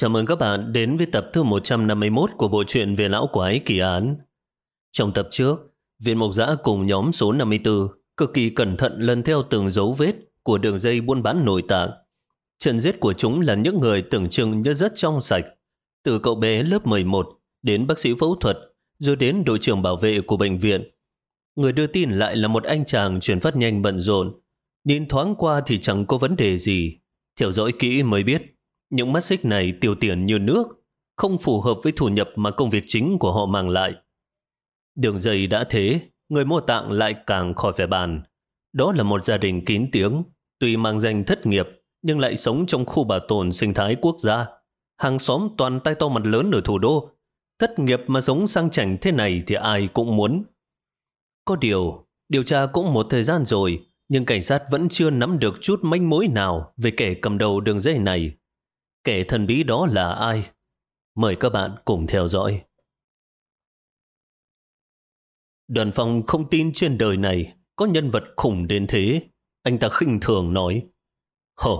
Chào mừng các bạn đến với tập thứ 151 của bộ truyện về lão quái kỳ án. Trong tập trước, viên mộc giã cùng nhóm số 54 cực kỳ cẩn thận lần theo từng dấu vết của đường dây buôn bán nội tạng. Trận giết của chúng là những người tưởng chừng như rất trong sạch. Từ cậu bé lớp 11 đến bác sĩ phẫu thuật, rồi đến đội trưởng bảo vệ của bệnh viện. Người đưa tin lại là một anh chàng chuyển phát nhanh bận rộn. Nhìn thoáng qua thì chẳng có vấn đề gì. Theo dõi kỹ mới biết những mắt xích này tiêu tiền như nước, không phù hợp với thu nhập mà công việc chính của họ mang lại. Đường dây đã thế, người mua tạng lại càng khỏi phải bàn. Đó là một gia đình kín tiếng, tuy mang danh thất nghiệp, nhưng lại sống trong khu bảo tồn sinh thái quốc gia. Hàng xóm toàn tay to mặt lớn ở thủ đô. Thất nghiệp mà sống sang chảnh thế này thì ai cũng muốn. Có điều, điều tra cũng một thời gian rồi, nhưng cảnh sát vẫn chưa nắm được chút manh mối nào về kẻ cầm đầu đường dây này. Kẻ thần bí đó là ai? Mời các bạn cùng theo dõi. Đoàn Phong không tin trên đời này có nhân vật khủng đến thế. Anh ta khinh thường nói. Hờ,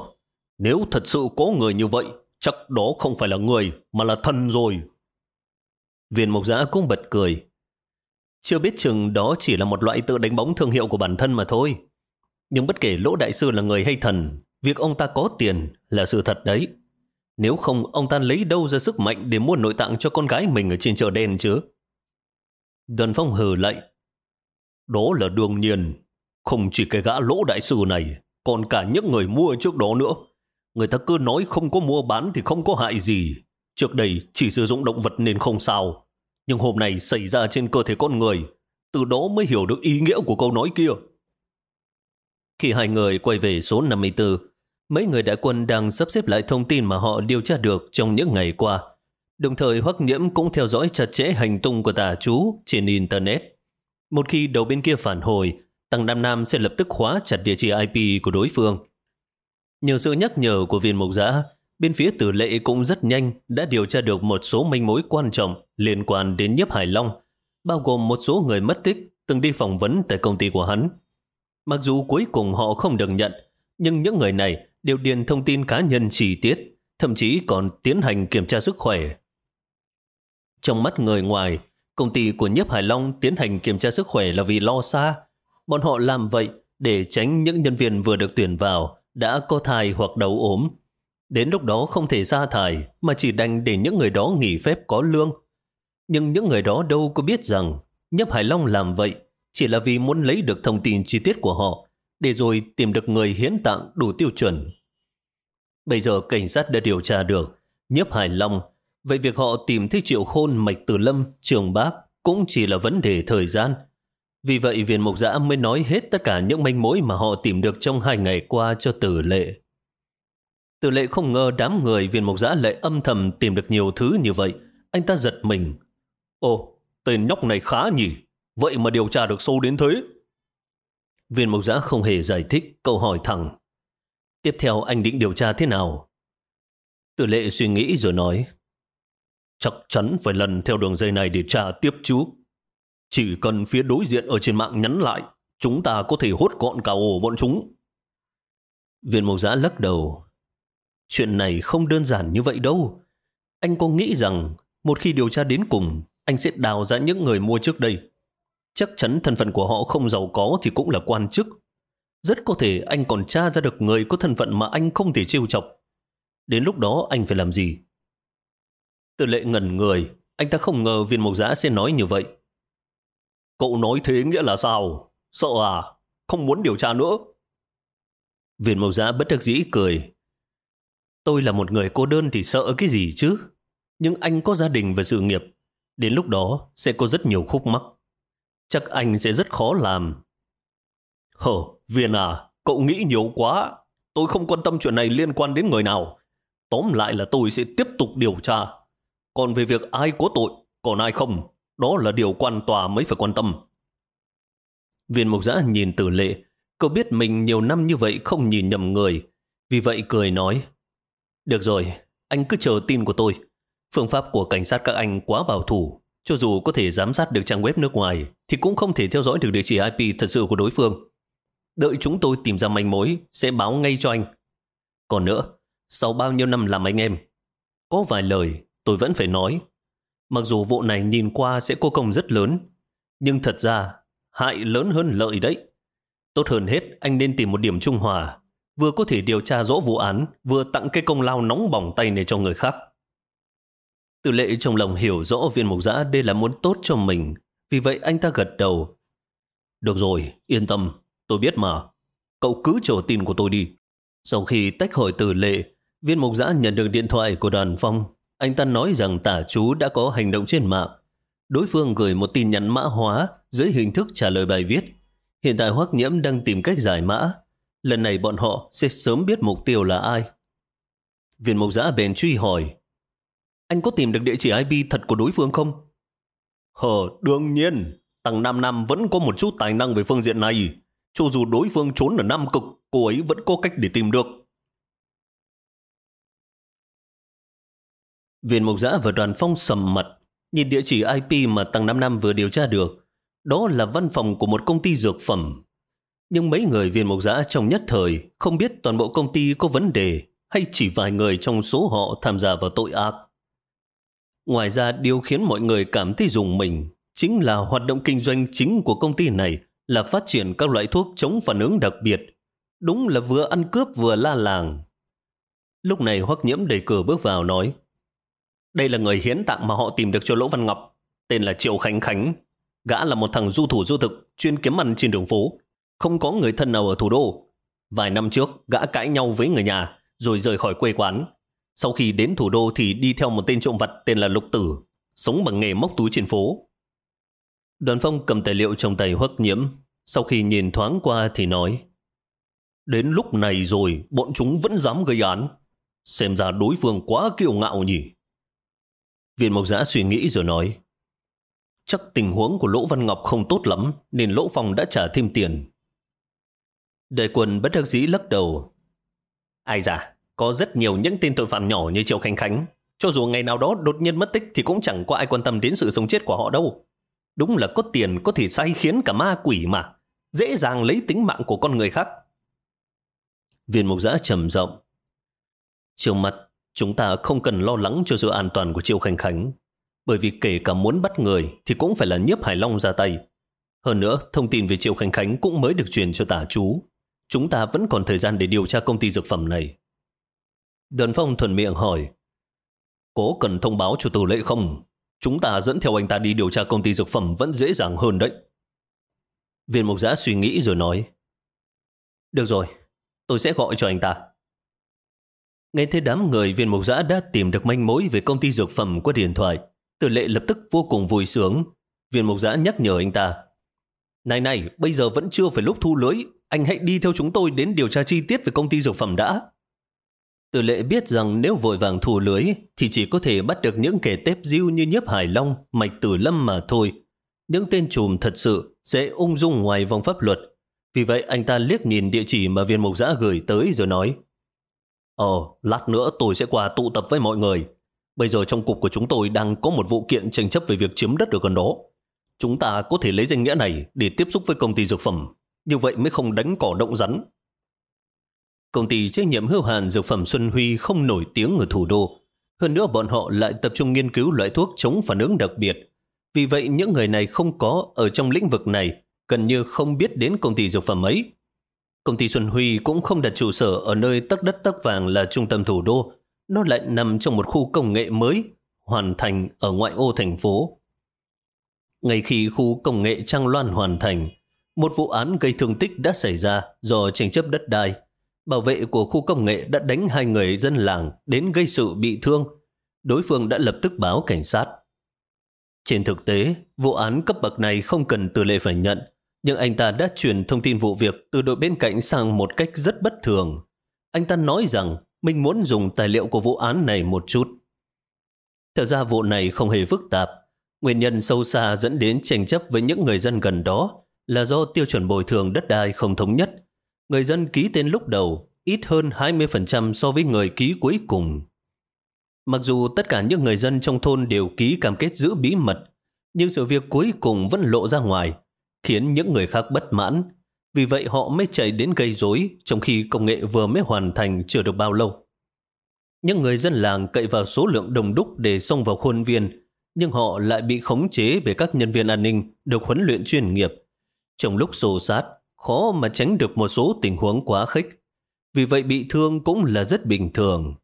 nếu thật sự có người như vậy, chắc đó không phải là người mà là thần rồi. Viên mộc giã cũng bật cười. Chưa biết chừng đó chỉ là một loại tự đánh bóng thương hiệu của bản thân mà thôi. Nhưng bất kể lỗ đại sư là người hay thần, việc ông ta có tiền là sự thật đấy. Nếu không, ông ta lấy đâu ra sức mạnh để mua nội tạng cho con gái mình ở trên chợ đen chứ? Đoàn phong hừ lạnh. Đó là đương nhiên. Không chỉ cái gã lỗ đại sư này, còn cả những người mua trước đó nữa. Người ta cứ nói không có mua bán thì không có hại gì. Trước đây chỉ sử dụng động vật nên không sao. Nhưng hôm nay xảy ra trên cơ thể con người. Từ đó mới hiểu được ý nghĩa của câu nói kia. Khi hai người quay về số 54, Mấy người đại quân đang sắp xếp lại thông tin mà họ điều tra được trong những ngày qua. Đồng thời Hoắc Nhiễm cũng theo dõi chặt chẽ hành tung của tà chú trên Internet. Một khi đầu bên kia phản hồi, Tăng Nam Nam sẽ lập tức khóa chặt địa chỉ IP của đối phương. Nhờ sự nhắc nhở của viên mục giã, bên phía tử lệ cũng rất nhanh đã điều tra được một số manh mối quan trọng liên quan đến nhiếp Hải Long, bao gồm một số người mất tích từng đi phỏng vấn tại công ty của hắn. Mặc dù cuối cùng họ không được nhận, nhưng những người này đều điền thông tin cá nhân chi tiết, thậm chí còn tiến hành kiểm tra sức khỏe. Trong mắt người ngoài, công ty của Nhiếp Hải Long tiến hành kiểm tra sức khỏe là vì lo xa. Bọn họ làm vậy để tránh những nhân viên vừa được tuyển vào đã có thai hoặc đầu ốm. Đến lúc đó không thể sa thải mà chỉ đành để những người đó nghỉ phép có lương. Nhưng những người đó đâu có biết rằng Nhấp Hải Long làm vậy chỉ là vì muốn lấy được thông tin chi tiết của họ để rồi tìm được người hiến tặng đủ tiêu chuẩn. Bây giờ cảnh sát đã điều tra được nhiếp Hải Long, vậy việc họ tìm thấy Triệu Khôn, Mạch Tử Lâm, Trường Bác cũng chỉ là vấn đề thời gian. Vì vậy viên mục giã mới nói hết tất cả những manh mối mà họ tìm được trong hai ngày qua cho tử lệ. Tử lệ không ngờ đám người viên mục giã lại âm thầm tìm được nhiều thứ như vậy. Anh ta giật mình. Ồ, tên nhóc này khá nhỉ. Vậy mà điều tra được sâu đến thế. Viên mộc giã không hề giải thích câu hỏi thẳng. Tiếp theo anh định điều tra thế nào? Tử lệ suy nghĩ rồi nói. Chắc chắn phải lần theo đường dây này để tra tiếp chú. Chỉ cần phía đối diện ở trên mạng nhắn lại, chúng ta có thể hốt gọn cả ổ bọn chúng. Viên mộc giã lắc đầu. Chuyện này không đơn giản như vậy đâu. Anh có nghĩ rằng một khi điều tra đến cùng, anh sẽ đào ra những người mua trước đây Chắc chắn thân phận của họ không giàu có thì cũng là quan chức. Rất có thể anh còn tra ra được người có thân phận mà anh không thể trêu chọc. Đến lúc đó anh phải làm gì? Từ lệ ngẩn người, anh ta không ngờ viên mộc giã sẽ nói như vậy. Cậu nói thế nghĩa là sao? Sợ à? Không muốn điều tra nữa? Viên mộc giã bất đắc dĩ cười. Tôi là một người cô đơn thì sợ cái gì chứ? Nhưng anh có gia đình và sự nghiệp. Đến lúc đó sẽ có rất nhiều khúc mắc chắc anh sẽ rất khó làm. Hờ, Viên à, cậu nghĩ nhiều quá. Tôi không quan tâm chuyện này liên quan đến người nào. Tóm lại là tôi sẽ tiếp tục điều tra. Còn về việc ai có tội, còn ai không, đó là điều quan tòa mới phải quan tâm. Viên mục giã nhìn tử lệ, cậu biết mình nhiều năm như vậy không nhìn nhầm người. Vì vậy cười nói, Được rồi, anh cứ chờ tin của tôi. Phương pháp của cảnh sát các anh quá bảo thủ, cho dù có thể giám sát được trang web nước ngoài, thì cũng không thể theo dõi được địa chỉ IP thật sự của đối phương. Đợi chúng tôi tìm ra manh mối, sẽ báo ngay cho anh. Còn nữa, sau bao nhiêu năm làm anh em, có vài lời tôi vẫn phải nói. Mặc dù vụ này nhìn qua sẽ cô công rất lớn, nhưng thật ra hại lớn hơn lợi đấy. Tốt hơn hết anh nên tìm một điểm trung hòa, vừa có thể điều tra rõ vụ án, vừa tặng cái công lao nóng bỏng tay này cho người khác. Từ lệ trong lòng hiểu rõ viên mục giã đây là muốn tốt cho mình, vì vậy anh ta gật đầu. Được rồi, yên tâm, tôi biết mà. Cậu cứ chờ tin của tôi đi. Sau khi tách khỏi từ lệ, viên mục giã nhận được điện thoại của đoàn phong. Anh ta nói rằng tả chú đã có hành động trên mạng. Đối phương gửi một tin nhắn mã hóa dưới hình thức trả lời bài viết. Hiện tại Hoắc Nhiễm đang tìm cách giải mã. Lần này bọn họ sẽ sớm biết mục tiêu là ai. Viên mục giã bèn truy hỏi. Anh có tìm được địa chỉ IP thật của đối phương không? Hờ, đương nhiên. Tầng 5 năm vẫn có một chút tài năng về phương diện này. Cho dù đối phương trốn ở Nam Cực, cô ấy vẫn có cách để tìm được. Viên Mộc Giã và đoàn phong sầm mặt, nhìn địa chỉ IP mà Tăng 5 năm vừa điều tra được. Đó là văn phòng của một công ty dược phẩm. Nhưng mấy người viên mộc giã trong nhất thời không biết toàn bộ công ty có vấn đề hay chỉ vài người trong số họ tham gia vào tội ác. Ngoài ra điều khiến mọi người cảm thấy dùng mình chính là hoạt động kinh doanh chính của công ty này là phát triển các loại thuốc chống phản ứng đặc biệt. Đúng là vừa ăn cướp vừa la làng. Lúc này Hoắc Nhiễm đẩy cửa bước vào nói Đây là người hiến tặng mà họ tìm được cho Lỗ Văn Ngọc, tên là Triệu Khánh Khánh. Gã là một thằng du thủ du thực, chuyên kiếm ăn trên đường phố. Không có người thân nào ở thủ đô. Vài năm trước, gã cãi nhau với người nhà, rồi rời khỏi quê quán. Sau khi đến thủ đô thì đi theo một tên trộm vật tên là Lục Tử, sống bằng nghề móc túi trên phố. Đoàn phong cầm tài liệu trong tay hoắc nhiễm, sau khi nhìn thoáng qua thì nói Đến lúc này rồi, bọn chúng vẫn dám gây án. Xem ra đối phương quá kiêu ngạo nhỉ. Viên Mộc Giã suy nghĩ rồi nói Chắc tình huống của Lỗ Văn Ngọc không tốt lắm, nên Lỗ Phong đã trả thêm tiền. Đại quân bất đắc dĩ lắc đầu. Ai dạ, có rất nhiều những tên tội phạm nhỏ như Triệu Khánh Khánh. Cho dù ngày nào đó đột nhiên mất tích thì cũng chẳng có ai quan tâm đến sự sống chết của họ đâu. Đúng là có tiền có thể sai khiến cả ma quỷ mà. Dễ dàng lấy tính mạng của con người khác. Viên mục giã trầm rộng. Chiều mặt, chúng ta không cần lo lắng cho sự an toàn của Triệu Khánh Khánh. Bởi vì kể cả muốn bắt người thì cũng phải là nhiếp Hải Long ra tay. Hơn nữa, thông tin về Triệu Khánh Khánh cũng mới được truyền cho tả chú. Chúng ta vẫn còn thời gian để điều tra công ty dược phẩm này. Đơn Phong thuần miệng hỏi, Có cần thông báo cho tử lệ không? Chúng ta dẫn theo anh ta đi điều tra công ty dược phẩm vẫn dễ dàng hơn đấy. Viên mục giã suy nghĩ rồi nói, Được rồi, tôi sẽ gọi cho anh ta. Nghe thấy đám người viên mục giã đã tìm được manh mối về công ty dược phẩm qua điện thoại. Tử lệ lập tức vô cùng vui sướng. Viên mục giã nhắc nhở anh ta. Này này, bây giờ vẫn chưa phải lúc thu lưới. Anh hãy đi theo chúng tôi đến điều tra chi tiết về công ty dược phẩm đã. Tử lệ biết rằng nếu vội vàng thu lưới thì chỉ có thể bắt được những kẻ tép diêu như nhiếp Hải Long, Mạch Tử Lâm mà thôi. Những tên trùm thật sự sẽ ung dung ngoài vòng pháp luật. Vì vậy anh ta liếc nhìn địa chỉ mà viên mục giã gửi tới rồi nói "Ồ, lát nữa tôi sẽ qua tụ tập với mọi người. Bây giờ trong cục của chúng tôi đang có một vụ kiện tranh chấp về việc chiếm đất ở gần đó. Chúng ta có thể lấy danh nghĩa này để tiếp xúc với công ty dược phẩm. Như vậy mới không đánh cỏ động rắn. Công ty trách nhiệm hữu hạn dược phẩm Xuân Huy không nổi tiếng ở thủ đô. Hơn nữa bọn họ lại tập trung nghiên cứu loại thuốc chống phản ứng đặc biệt. Vì vậy những người này không có ở trong lĩnh vực này, gần như không biết đến công ty dược phẩm ấy. Công ty Xuân Huy cũng không đặt trụ sở ở nơi tất đất tất vàng là trung tâm thủ đô. Nó lại nằm trong một khu công nghệ mới, hoàn thành ở ngoại ô thành phố. Ngay khi khu công nghệ Trang Loan hoàn thành, một vụ án gây thương tích đã xảy ra do tranh chấp đất đai. Bảo vệ của khu công nghệ đã đánh hai người dân làng đến gây sự bị thương. Đối phương đã lập tức báo cảnh sát. Trên thực tế, vụ án cấp bậc này không cần từ lệ phải nhận, nhưng anh ta đã truyền thông tin vụ việc từ đội bên cạnh sang một cách rất bất thường. Anh ta nói rằng mình muốn dùng tài liệu của vụ án này một chút. Thật ra vụ này không hề phức tạp. Nguyên nhân sâu xa dẫn đến tranh chấp với những người dân gần đó là do tiêu chuẩn bồi thường đất đai không thống nhất. Người dân ký tên lúc đầu ít hơn 20% so với người ký cuối cùng. Mặc dù tất cả những người dân trong thôn đều ký cam kết giữ bí mật, nhưng sự việc cuối cùng vẫn lộ ra ngoài khiến những người khác bất mãn. Vì vậy họ mới chạy đến gây rối trong khi công nghệ vừa mới hoàn thành chưa được bao lâu. Những người dân làng cậy vào số lượng đồng đúc để xông vào khuôn viên, nhưng họ lại bị khống chế bởi các nhân viên an ninh được huấn luyện chuyên nghiệp. Trong lúc xô sát, khó mà tránh được một số tình huống quá khích. Vì vậy bị thương cũng là rất bình thường.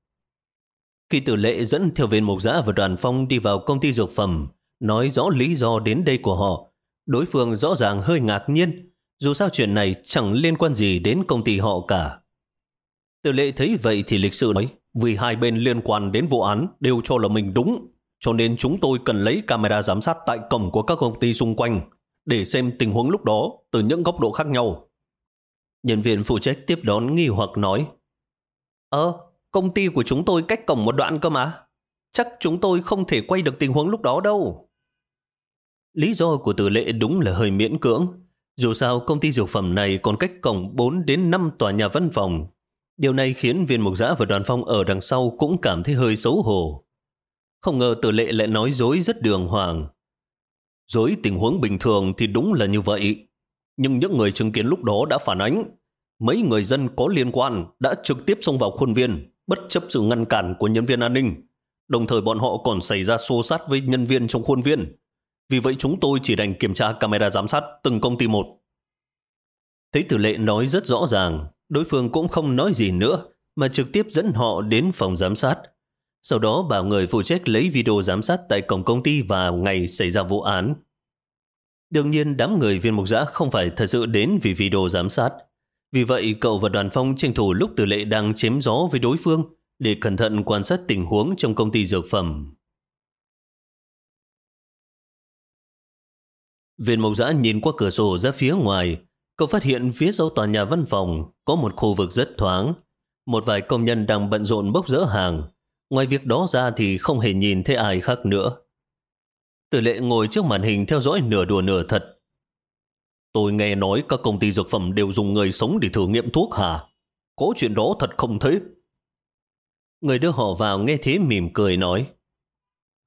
Khi tử lệ dẫn theo viên mục giã và đoàn phong đi vào công ty dược phẩm, nói rõ lý do đến đây của họ, đối phương rõ ràng hơi ngạc nhiên, dù sao chuyện này chẳng liên quan gì đến công ty họ cả. Tử lệ thấy vậy thì lịch sự nói, vì hai bên liên quan đến vụ án đều cho là mình đúng, cho nên chúng tôi cần lấy camera giám sát tại cổng của các công ty xung quanh để xem tình huống lúc đó từ những góc độ khác nhau. Nhân viên phụ trách tiếp đón nghi hoặc nói, Ờ, công ty của chúng tôi cách cổng một đoạn cơ mà. Chắc chúng tôi không thể quay được tình huống lúc đó đâu. Lý do của tử lệ đúng là hơi miễn cưỡng. Dù sao công ty dược phẩm này còn cách cổng 4 đến 5 tòa nhà văn phòng. Điều này khiến viên mục giã và đoàn phong ở đằng sau cũng cảm thấy hơi xấu hổ. Không ngờ tử lệ lại nói dối rất đường hoàng dưới tình huống bình thường thì đúng là như vậy. Nhưng những người chứng kiến lúc đó đã phản ánh. Mấy người dân có liên quan đã trực tiếp xông vào khuôn viên, bất chấp sự ngăn cản của nhân viên an ninh. Đồng thời bọn họ còn xảy ra xô sát với nhân viên trong khuôn viên. Vì vậy chúng tôi chỉ đành kiểm tra camera giám sát từng công ty một. Thấy tử lệ nói rất rõ ràng, đối phương cũng không nói gì nữa, mà trực tiếp dẫn họ đến phòng giám sát. Sau đó bảo người phụ trách lấy video giám sát tại cổng công ty vào ngày xảy ra vụ án. Đương nhiên đám người viên mục giã không phải thật sự đến vì video giám sát. Vì vậy cậu và đoàn phong tranh thủ lúc tử lệ đang chém gió với đối phương để cẩn thận quan sát tình huống trong công ty dược phẩm. Viên mộc giã nhìn qua cửa sổ ra phía ngoài, cậu phát hiện phía sau tòa nhà văn phòng có một khu vực rất thoáng. Một vài công nhân đang bận rộn bốc rỡ hàng. Ngoài việc đó ra thì không hề nhìn thấy ai khác nữa. Tử lệ ngồi trước màn hình theo dõi nửa đùa nửa thật. Tôi nghe nói các công ty dược phẩm đều dùng người sống để thử nghiệm thuốc hả? Có chuyện đó thật không thế? Người đưa họ vào nghe thế mỉm cười nói.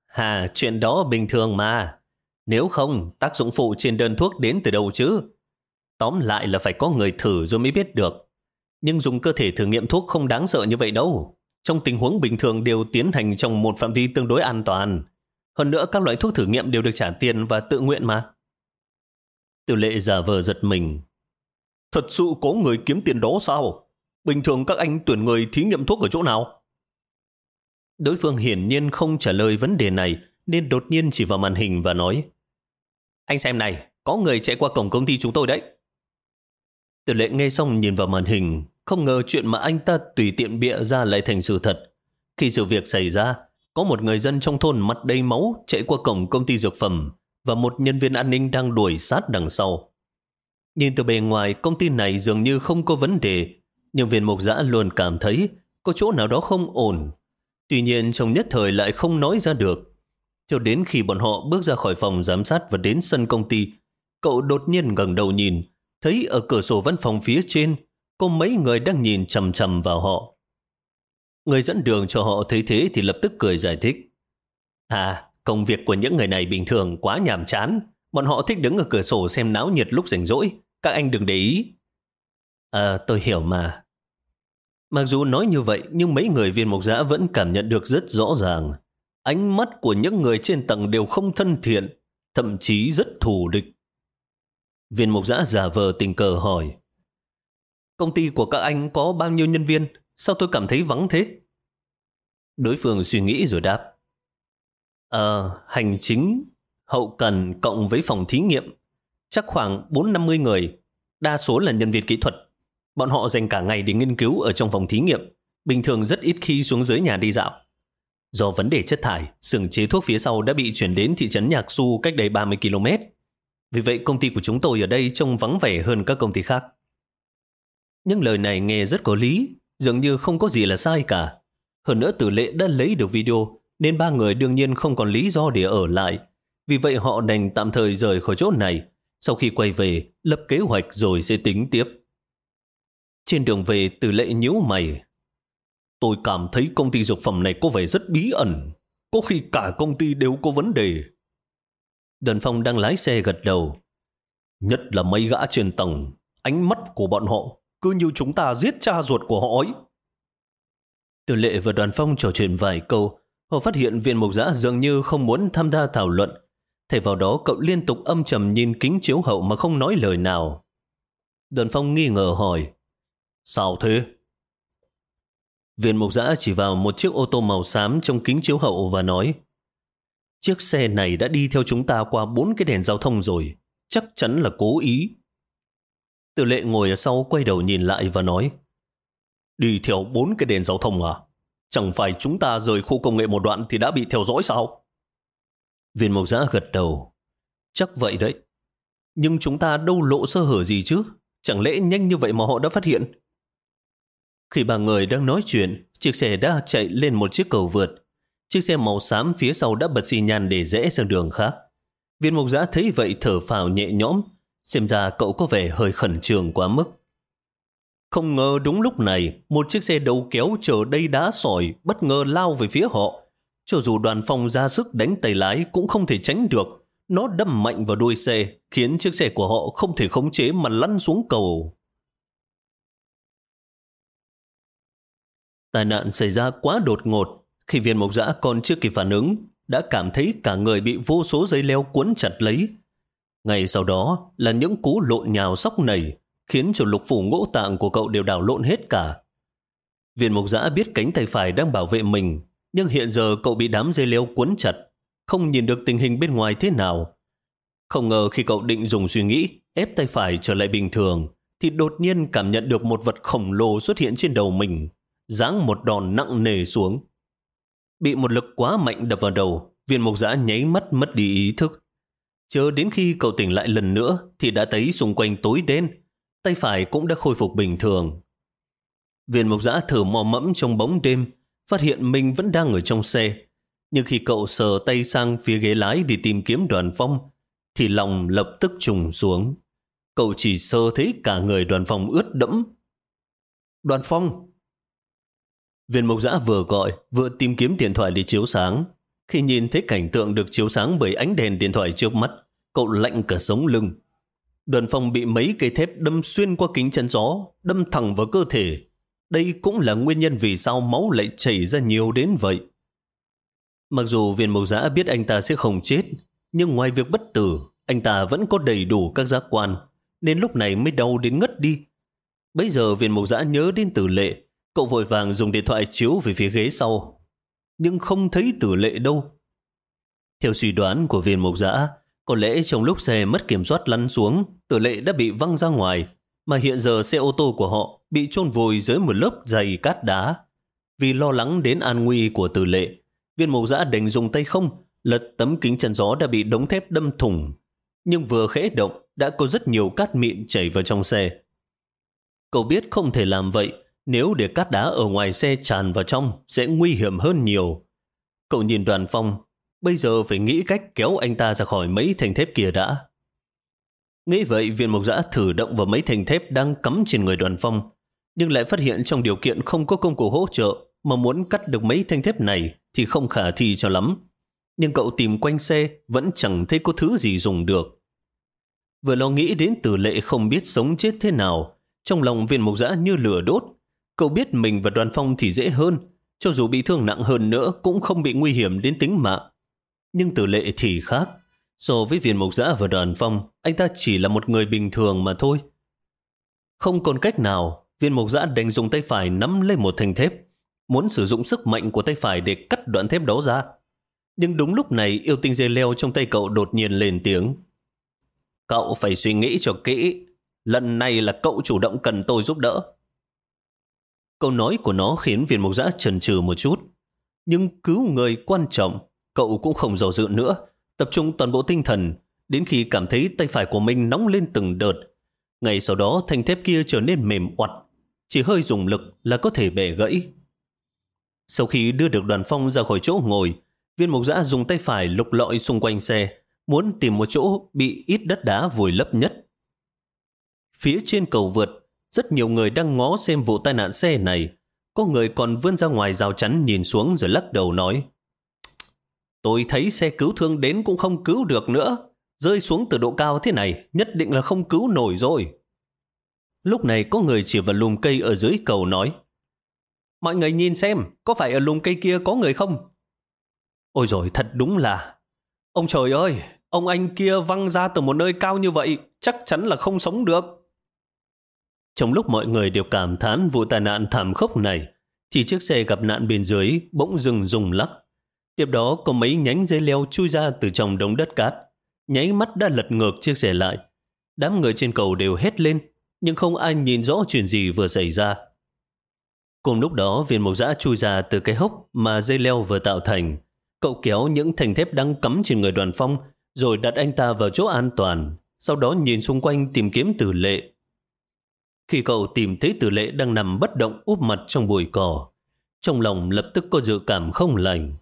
Hà, chuyện đó bình thường mà. Nếu không, tác dụng phụ trên đơn thuốc đến từ đâu chứ? Tóm lại là phải có người thử rồi mới biết được. Nhưng dùng cơ thể thử nghiệm thuốc không đáng sợ như vậy đâu. Trong tình huống bình thường đều tiến hành trong một phạm vi tương đối an toàn. Hơn nữa các loại thuốc thử nghiệm đều được trả tiền và tự nguyện mà. Tiểu lệ giả vờ giật mình. Thật sự có người kiếm tiền đó sao? Bình thường các anh tuyển người thí nghiệm thuốc ở chỗ nào? Đối phương hiển nhiên không trả lời vấn đề này nên đột nhiên chỉ vào màn hình và nói Anh xem này, có người chạy qua cổng công ty chúng tôi đấy. Tiểu lệ nghe xong nhìn vào màn hình, không ngờ chuyện mà anh ta tùy tiện bịa ra lại thành sự thật. Khi sự việc xảy ra, có một người dân trong thôn mặt đầy máu chạy qua cổng công ty dược phẩm và một nhân viên an ninh đang đuổi sát đằng sau. Nhìn từ bề ngoài, công ty này dường như không có vấn đề, nhưng viên mục giã luôn cảm thấy có chỗ nào đó không ổn. Tuy nhiên trong nhất thời lại không nói ra được. Cho đến khi bọn họ bước ra khỏi phòng giám sát và đến sân công ty, cậu đột nhiên gần đầu nhìn, thấy ở cửa sổ văn phòng phía trên có mấy người đang nhìn chầm chầm vào họ. Người dẫn đường cho họ thấy thế thì lập tức cười giải thích. À, công việc của những người này bình thường quá nhàm chán. Bọn họ thích đứng ở cửa sổ xem náo nhiệt lúc rảnh rỗi. Các anh đừng để ý. À, tôi hiểu mà. Mặc dù nói như vậy, nhưng mấy người viên mục giã vẫn cảm nhận được rất rõ ràng. Ánh mắt của những người trên tầng đều không thân thiện, thậm chí rất thù địch. Viên mục giã giả vờ tình cờ hỏi. Công ty của các anh có bao nhiêu nhân viên? Sao tôi cảm thấy vắng thế? Đối phương suy nghĩ rồi đáp. Ờ, hành chính, hậu cần cộng với phòng thí nghiệm. Chắc khoảng 4-50 người. Đa số là nhân viên kỹ thuật. Bọn họ dành cả ngày để nghiên cứu ở trong phòng thí nghiệm. Bình thường rất ít khi xuống dưới nhà đi dạo. Do vấn đề chất thải, xưởng chế thuốc phía sau đã bị chuyển đến thị trấn Nhạc xu cách đây 30 km. Vì vậy công ty của chúng tôi ở đây trông vắng vẻ hơn các công ty khác. Nhưng lời này nghe rất có lý, dường như không có gì là sai cả. Hơn nữa tử lệ đã lấy được video, nên ba người đương nhiên không còn lý do để ở lại. Vì vậy họ đành tạm thời rời khỏi chỗ này. Sau khi quay về, lập kế hoạch rồi sẽ tính tiếp. Trên đường về, tử lệ nhíu mày, Tôi cảm thấy công ty dược phẩm này có vẻ rất bí ẩn. Có khi cả công ty đều có vấn đề. đần Phong đang lái xe gật đầu. Nhất là mấy gã trên tầng, ánh mắt của bọn họ cứ như chúng ta giết cha ruột của họ ấy. Từ lệ và đoàn phong trò chuyện vài câu, họ phát hiện viên mục giã dường như không muốn tham gia thảo luận. Thay vào đó cậu liên tục âm trầm nhìn kính chiếu hậu mà không nói lời nào. Đoàn phong nghi ngờ hỏi, Sao thế? Viên mục giã chỉ vào một chiếc ô tô màu xám trong kính chiếu hậu và nói, Chiếc xe này đã đi theo chúng ta qua bốn cái đèn giao thông rồi, chắc chắn là cố ý. Từ lệ ngồi ở sau quay đầu nhìn lại và nói, Đi theo bốn cái đèn giao thông à? Chẳng phải chúng ta rời khu công nghệ một đoạn thì đã bị theo dõi sao? Viên mộc giã gật đầu. Chắc vậy đấy. Nhưng chúng ta đâu lộ sơ hở gì chứ? Chẳng lẽ nhanh như vậy mà họ đã phát hiện? Khi ba người đang nói chuyện, chiếc xe đã chạy lên một chiếc cầu vượt. Chiếc xe màu xám phía sau đã bật xi nhan để rẽ sang đường khác. Viên mộc giã thấy vậy thở phào nhẹ nhõm, xem ra cậu có vẻ hơi khẩn trương quá mức. Không ngờ đúng lúc này, một chiếc xe đầu kéo chở đầy đá sỏi bất ngờ lao về phía họ. Cho dù đoàn phòng ra sức đánh tay lái cũng không thể tránh được. Nó đâm mạnh vào đuôi xe, khiến chiếc xe của họ không thể khống chế mà lăn xuống cầu. Tai nạn xảy ra quá đột ngột. Khi viên mộc dã còn chưa kịp phản ứng, đã cảm thấy cả người bị vô số dây leo cuốn chặt lấy. Ngày sau đó là những cú lộn nhào sóc nảy, khiến cho lục phủ ngũ tạng của cậu đều đảo lộn hết cả. Viên mục giã biết cánh tay phải đang bảo vệ mình, nhưng hiện giờ cậu bị đám dây leo cuốn chặt, không nhìn được tình hình bên ngoài thế nào. Không ngờ khi cậu định dùng suy nghĩ ép tay phải trở lại bình thường, thì đột nhiên cảm nhận được một vật khổng lồ xuất hiện trên đầu mình, giáng một đòn nặng nề xuống. Bị một lực quá mạnh đập vào đầu, viên mục giã nháy mắt mất đi ý thức. Chờ đến khi cậu tỉnh lại lần nữa thì đã thấy xung quanh tối đen, tay phải cũng đã khôi phục bình thường. Viên mục giã thử mò mẫm trong bóng đêm, phát hiện mình vẫn đang ở trong xe. Nhưng khi cậu sờ tay sang phía ghế lái để tìm kiếm đoàn phong, thì lòng lập tức trùng xuống. Cậu chỉ sơ thấy cả người đoàn phong ướt đẫm. Đoàn phong! Viên mục giã vừa gọi, vừa tìm kiếm điện thoại để chiếu sáng. Khi nhìn thấy cảnh tượng được chiếu sáng bởi ánh đèn điện thoại trước mắt, cậu lạnh cả sống lưng. Đoàn phong bị mấy cây thép đâm xuyên qua kính chắn gió, đâm thẳng vào cơ thể. Đây cũng là nguyên nhân vì sao máu lại chảy ra nhiều đến vậy. Mặc dù viên mộc giã biết anh ta sẽ không chết, nhưng ngoài việc bất tử, anh ta vẫn có đầy đủ các giác quan, nên lúc này mới đau đến ngất đi. Bây giờ viên mộc giã nhớ đến tử lệ, cậu vội vàng dùng điện thoại chiếu về phía ghế sau. Nhưng không thấy tử lệ đâu. Theo suy đoán của viên mộc giã, có lẽ trong lúc xe mất kiểm soát lăn xuống, tử lệ đã bị văng ra ngoài, mà hiện giờ xe ô tô của họ bị chôn vùi dưới một lớp dày cát đá. Vì lo lắng đến an nguy của tử lệ, viên mộc giã đành dùng tay không, lật tấm kính chắn gió đã bị đống thép đâm thủng. Nhưng vừa khẽ động, đã có rất nhiều cát mịn chảy vào trong xe. Cậu biết không thể làm vậy, nếu để cát đá ở ngoài xe tràn vào trong sẽ nguy hiểm hơn nhiều. Cậu nhìn đoàn phong Bây giờ phải nghĩ cách kéo anh ta ra khỏi mấy thành thép kia đã. Nghĩ vậy, viên mộc giã thử động vào mấy thành thép đang cắm trên người đoàn phong, nhưng lại phát hiện trong điều kiện không có công cụ hỗ trợ mà muốn cắt được mấy thanh thép này thì không khả thi cho lắm. Nhưng cậu tìm quanh xe vẫn chẳng thấy có thứ gì dùng được. Vừa lo nghĩ đến tử lệ không biết sống chết thế nào, trong lòng viên mộc giã như lửa đốt. Cậu biết mình và đoàn phong thì dễ hơn, cho dù bị thương nặng hơn nữa cũng không bị nguy hiểm đến tính mạng. Nhưng tử lệ thì khác. So với viên mục giã và đoàn phong, anh ta chỉ là một người bình thường mà thôi. Không còn cách nào, viên mục giã đành dùng tay phải nắm lấy một thanh thép, muốn sử dụng sức mạnh của tay phải để cắt đoạn thép đó ra. Nhưng đúng lúc này yêu tinh dây leo trong tay cậu đột nhiên lên tiếng. Cậu phải suy nghĩ cho kỹ, lần này là cậu chủ động cần tôi giúp đỡ. Câu nói của nó khiến viên mục giã chần chừ một chút. Nhưng cứu người quan trọng Cậu cũng không dò dự nữa, tập trung toàn bộ tinh thần, đến khi cảm thấy tay phải của mình nóng lên từng đợt. Ngay sau đó thanh thép kia trở nên mềm oặt, chỉ hơi dùng lực là có thể bẻ gãy. Sau khi đưa được đoàn phong ra khỏi chỗ ngồi, viên mục giã dùng tay phải lục lọi xung quanh xe, muốn tìm một chỗ bị ít đất đá vùi lấp nhất. Phía trên cầu vượt, rất nhiều người đang ngó xem vụ tai nạn xe này. Có người còn vươn ra ngoài rào chắn nhìn xuống rồi lắc đầu nói Tôi thấy xe cứu thương đến cũng không cứu được nữa. Rơi xuống từ độ cao thế này, nhất định là không cứu nổi rồi. Lúc này có người chỉ vào lùm cây ở dưới cầu nói. mọi người nhìn xem, có phải ở lùm cây kia có người không? Ôi rồi thật đúng là... Ông trời ơi, ông anh kia văng ra từ một nơi cao như vậy, chắc chắn là không sống được. Trong lúc mọi người đều cảm thán vụ tai nạn thảm khốc này, thì chiếc xe gặp nạn bên dưới bỗng dừng rung lắc. Tiếp đó có mấy nhánh dây leo chui ra từ trong đống đất cát, nháy mắt đã lật ngược chiếc xe lại. Đám người trên cầu đều hét lên, nhưng không ai nhìn rõ chuyện gì vừa xảy ra. Cùng lúc đó, viên mộc dã chui ra từ cái hốc mà dây leo vừa tạo thành. Cậu kéo những thành thép đang cắm trên người đoàn phong, rồi đặt anh ta vào chỗ an toàn, sau đó nhìn xung quanh tìm kiếm tử lệ. Khi cậu tìm thấy tử lệ đang nằm bất động úp mặt trong bụi cỏ, trong lòng lập tức có dự cảm không lành.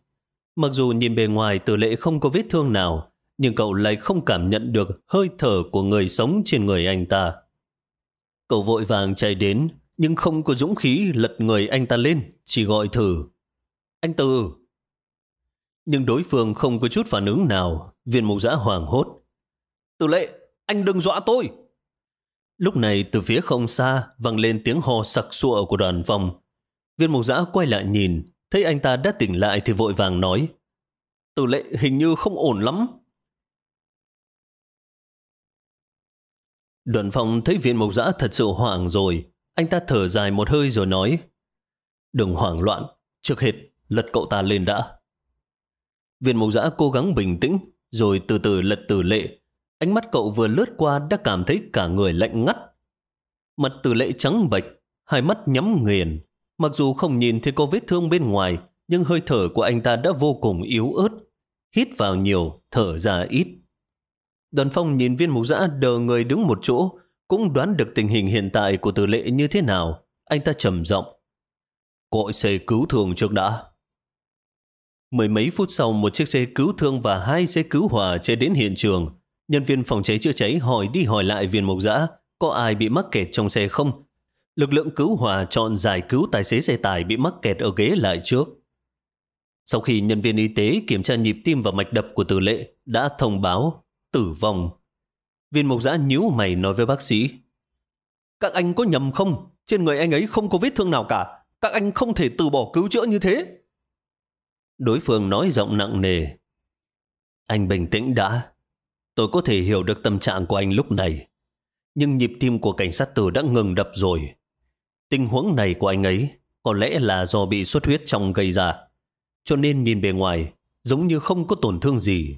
Mặc dù nhìn bề ngoài tử lệ không có vết thương nào, nhưng cậu lại không cảm nhận được hơi thở của người sống trên người anh ta. Cậu vội vàng chạy đến, nhưng không có dũng khí lật người anh ta lên, chỉ gọi thử. Anh Từ! Nhưng đối phương không có chút phản ứng nào, viên mục giã hoảng hốt. Từ lệ, anh đừng dọa tôi! Lúc này từ phía không xa vang lên tiếng hò sặc sụa của đoàn vòng. Viên mục giã quay lại nhìn, thấy anh ta đã tỉnh lại thì vội vàng nói. Tử lệ hình như không ổn lắm. Đoàn phòng thấy viên Mộc giã thật sự hoảng rồi. Anh ta thở dài một hơi rồi nói. Đừng hoảng loạn, trước hết lật cậu ta lên đã. Viên Mộc giã cố gắng bình tĩnh, rồi từ từ lật tử lệ. Ánh mắt cậu vừa lướt qua đã cảm thấy cả người lạnh ngắt. Mặt tử lệ trắng bệch, hai mắt nhắm nghiền. Mặc dù không nhìn thấy có vết thương bên ngoài, nhưng hơi thở của anh ta đã vô cùng yếu ớt. Hít vào nhiều, thở ra ít. Đoàn phong nhìn viên mục giã đờ người đứng một chỗ, cũng đoán được tình hình hiện tại của tử lệ như thế nào. Anh ta trầm giọng Gọi xe cứu thương trước đã. Mười mấy phút sau, một chiếc xe cứu thương và hai xe cứu hỏa chạy đến hiện trường. Nhân viên phòng cháy chữa cháy hỏi đi hỏi lại viên mục giã có ai bị mắc kẹt trong xe không. Lực lượng cứu hỏa chọn giải cứu tài xế xe tải bị mắc kẹt ở ghế lại trước. Sau khi nhân viên y tế kiểm tra nhịp tim và mạch đập của tử lệ, đã thông báo tử vong. Viên mục giã nhíu mày nói với bác sĩ. Các anh có nhầm không? Trên người anh ấy không có vết thương nào cả. Các anh không thể từ bỏ cứu chữa như thế. Đối phương nói giọng nặng nề. Anh bình tĩnh đã. Tôi có thể hiểu được tâm trạng của anh lúc này. Nhưng nhịp tim của cảnh sát tử đã ngừng đập rồi. Tình huống này của anh ấy có lẽ là do bị xuất huyết trong gây ra. Cho nên nhìn bề ngoài giống như không có tổn thương gì.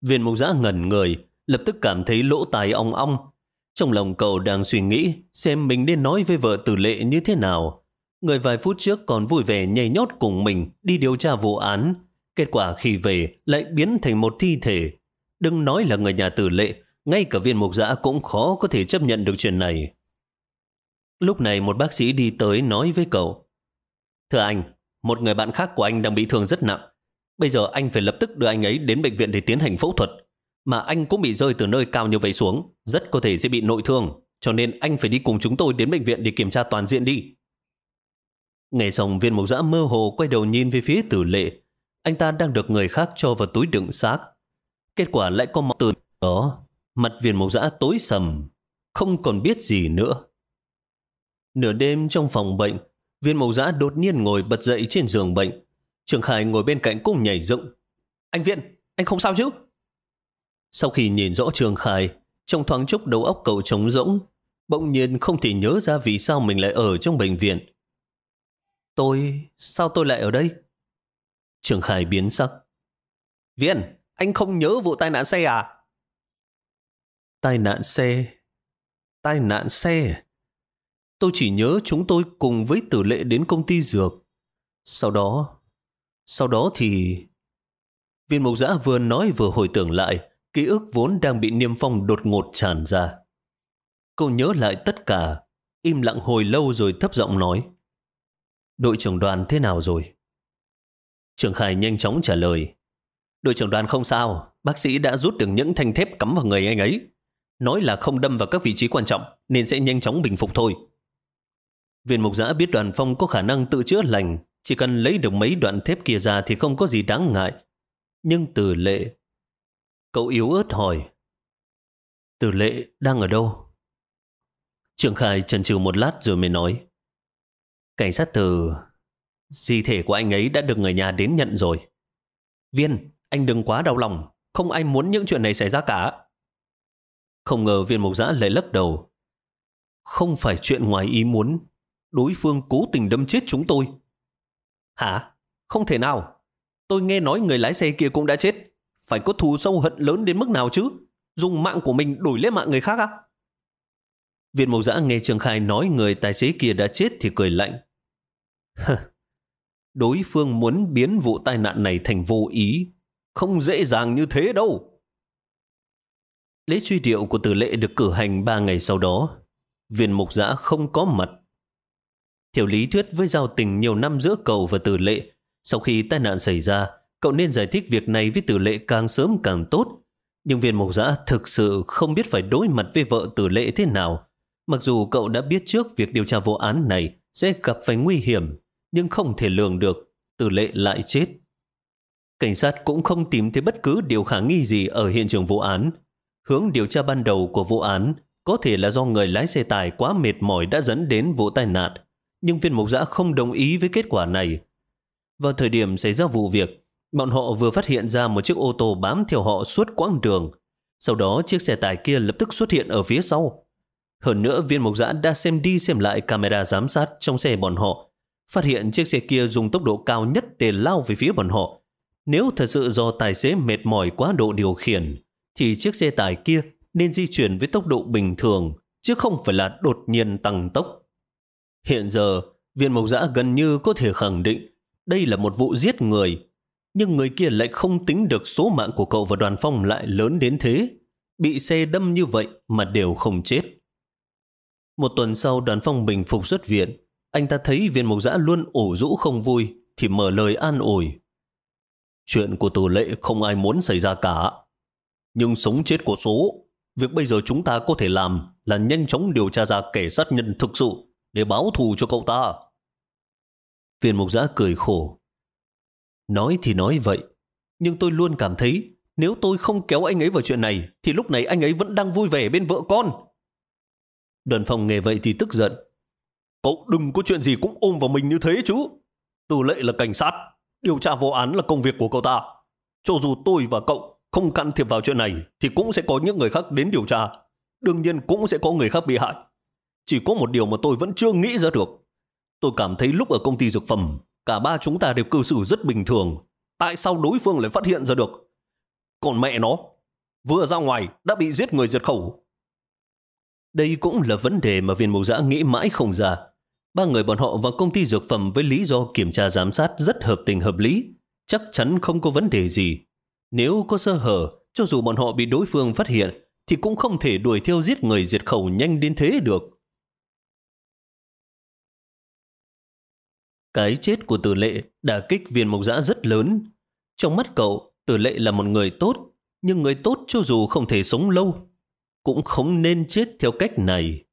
Viên mục giã ngẩn người, lập tức cảm thấy lỗ tai ong ong. Trong lòng cậu đang suy nghĩ xem mình nên nói với vợ tử lệ như thế nào. Người vài phút trước còn vui vẻ nhảy nhót cùng mình đi điều tra vụ án. Kết quả khi về lại biến thành một thi thể. Đừng nói là người nhà tử lệ, ngay cả viên mục giã cũng khó có thể chấp nhận được chuyện này. Lúc này một bác sĩ đi tới nói với cậu. Thưa anh, một người bạn khác của anh đang bị thương rất nặng. Bây giờ anh phải lập tức đưa anh ấy đến bệnh viện để tiến hành phẫu thuật. Mà anh cũng bị rơi từ nơi cao như vậy xuống, rất có thể sẽ bị nội thương. Cho nên anh phải đi cùng chúng tôi đến bệnh viện để kiểm tra toàn diện đi. ngày xong viên mộc dã mơ hồ quay đầu nhìn về phía tử lệ. Anh ta đang được người khác cho vào túi đựng xác. Kết quả lại có một từ đó. Mặt viên mộc dã tối sầm, không còn biết gì nữa. Nửa đêm trong phòng bệnh, viên mộc giã đột nhiên ngồi bật dậy trên giường bệnh. Trường Khải ngồi bên cạnh cũng nhảy dựng. Anh Viện, anh không sao chứ? Sau khi nhìn rõ Trường Khải, trong thoáng chốc đầu óc cậu trống rỗng, bỗng nhiên không thể nhớ ra vì sao mình lại ở trong bệnh viện. Tôi... sao tôi lại ở đây? Trường Khải biến sắc. Viện, anh không nhớ vụ tai nạn xe à? Tai nạn xe... Tai nạn xe... Tôi chỉ nhớ chúng tôi cùng với tử lệ đến công ty dược. Sau đó sau đó thì... Viên mục giã vừa nói vừa hồi tưởng lại, ký ức vốn đang bị niêm phong đột ngột tràn ra. Cô nhớ lại tất cả, im lặng hồi lâu rồi thấp giọng nói. Đội trưởng đoàn thế nào rồi? Trường Khải nhanh chóng trả lời. Đội trưởng đoàn không sao, bác sĩ đã rút được những thanh thép cắm vào người anh ấy. Nói là không đâm vào các vị trí quan trọng, nên sẽ nhanh chóng bình phục thôi. Viên mục giã biết đoàn phong có khả năng tự chữa lành, chỉ cần lấy được mấy đoạn thép kia ra thì không có gì đáng ngại. Nhưng từ lệ... Cậu yếu ớt hỏi. Từ lệ đang ở đâu? Trường Khai chần chừ một lát rồi mới nói. Cảnh sát từ... Di thể của anh ấy đã được người nhà đến nhận rồi. Viên, anh đừng quá đau lòng. Không ai muốn những chuyện này xảy ra cả. Không ngờ viên mục giã lại lắc đầu. Không phải chuyện ngoài ý muốn. Đối phương cố tình đâm chết chúng tôi. Hả? Không thể nào. Tôi nghe nói người lái xe kia cũng đã chết. Phải có thù sâu hận lớn đến mức nào chứ? Dùng mạng của mình đổi lấy mạng người khác á? Viên mộc giã nghe Trường Khai nói người tài xế kia đã chết thì cười lạnh. Đối phương muốn biến vụ tai nạn này thành vô ý. Không dễ dàng như thế đâu. Lễ truy điệu của tử lệ được cử hành ba ngày sau đó. Viên mục giã không có mặt. Theo lý thuyết với giao tình nhiều năm giữa cậu và tử lệ, sau khi tai nạn xảy ra, cậu nên giải thích việc này với tử lệ càng sớm càng tốt. Nhưng viên Mộc giã thực sự không biết phải đối mặt với vợ tử lệ thế nào. Mặc dù cậu đã biết trước việc điều tra vụ án này sẽ gặp phải nguy hiểm, nhưng không thể lường được tử lệ lại chết. Cảnh sát cũng không tìm thấy bất cứ điều khả nghi gì ở hiện trường vụ án. Hướng điều tra ban đầu của vụ án có thể là do người lái xe tải quá mệt mỏi đã dẫn đến vụ tai nạn, nhưng viên mục giã không đồng ý với kết quả này. Vào thời điểm xảy ra vụ việc, bọn họ vừa phát hiện ra một chiếc ô tô bám theo họ suốt quãng đường. Sau đó chiếc xe tải kia lập tức xuất hiện ở phía sau. Hơn nữa viên mục giã đã xem đi xem lại camera giám sát trong xe bọn họ, phát hiện chiếc xe kia dùng tốc độ cao nhất để lao về phía bọn họ. Nếu thật sự do tài xế mệt mỏi quá độ điều khiển, thì chiếc xe tải kia nên di chuyển với tốc độ bình thường, chứ không phải là đột nhiên tăng tốc. Hiện giờ, viên mộc giã gần như có thể khẳng định đây là một vụ giết người, nhưng người kia lại không tính được số mạng của cậu và đoàn phong lại lớn đến thế. Bị xe đâm như vậy mà đều không chết. Một tuần sau đoàn phong bình phục xuất viện, anh ta thấy viên mộc giã luôn ủ rũ không vui, thì mở lời an ủi. Chuyện của tù lệ không ai muốn xảy ra cả. Nhưng sống chết của số, việc bây giờ chúng ta có thể làm là nhanh chóng điều tra ra kẻ sát nhân thực sự để báo thù cho cậu ta. Viên mục giã cười khổ. Nói thì nói vậy, nhưng tôi luôn cảm thấy nếu tôi không kéo anh ấy vào chuyện này thì lúc này anh ấy vẫn đang vui vẻ bên vợ con. Đoàn phòng nghe vậy thì tức giận. Cậu đừng có chuyện gì cũng ôm vào mình như thế chú. Từ lệ là cảnh sát, điều tra vụ án là công việc của cậu ta. Cho dù tôi và cậu không can thiệp vào chuyện này thì cũng sẽ có những người khác đến điều tra. Đương nhiên cũng sẽ có người khác bị hại. Chỉ có một điều mà tôi vẫn chưa nghĩ ra được. Tôi cảm thấy lúc ở công ty dược phẩm, cả ba chúng ta đều cư xử rất bình thường. Tại sao đối phương lại phát hiện ra được? Còn mẹ nó, vừa ra ngoài đã bị giết người diệt khẩu. Đây cũng là vấn đề mà viên mục giã nghĩ mãi không ra. Ba người bọn họ vào công ty dược phẩm với lý do kiểm tra giám sát rất hợp tình hợp lý. Chắc chắn không có vấn đề gì. Nếu có sơ hở, cho dù bọn họ bị đối phương phát hiện, thì cũng không thể đuổi theo giết người diệt khẩu nhanh đến thế được. Cái chết của tử lệ đã kích viên mộc giã rất lớn. Trong mắt cậu, tử lệ là một người tốt, nhưng người tốt cho dù không thể sống lâu, cũng không nên chết theo cách này.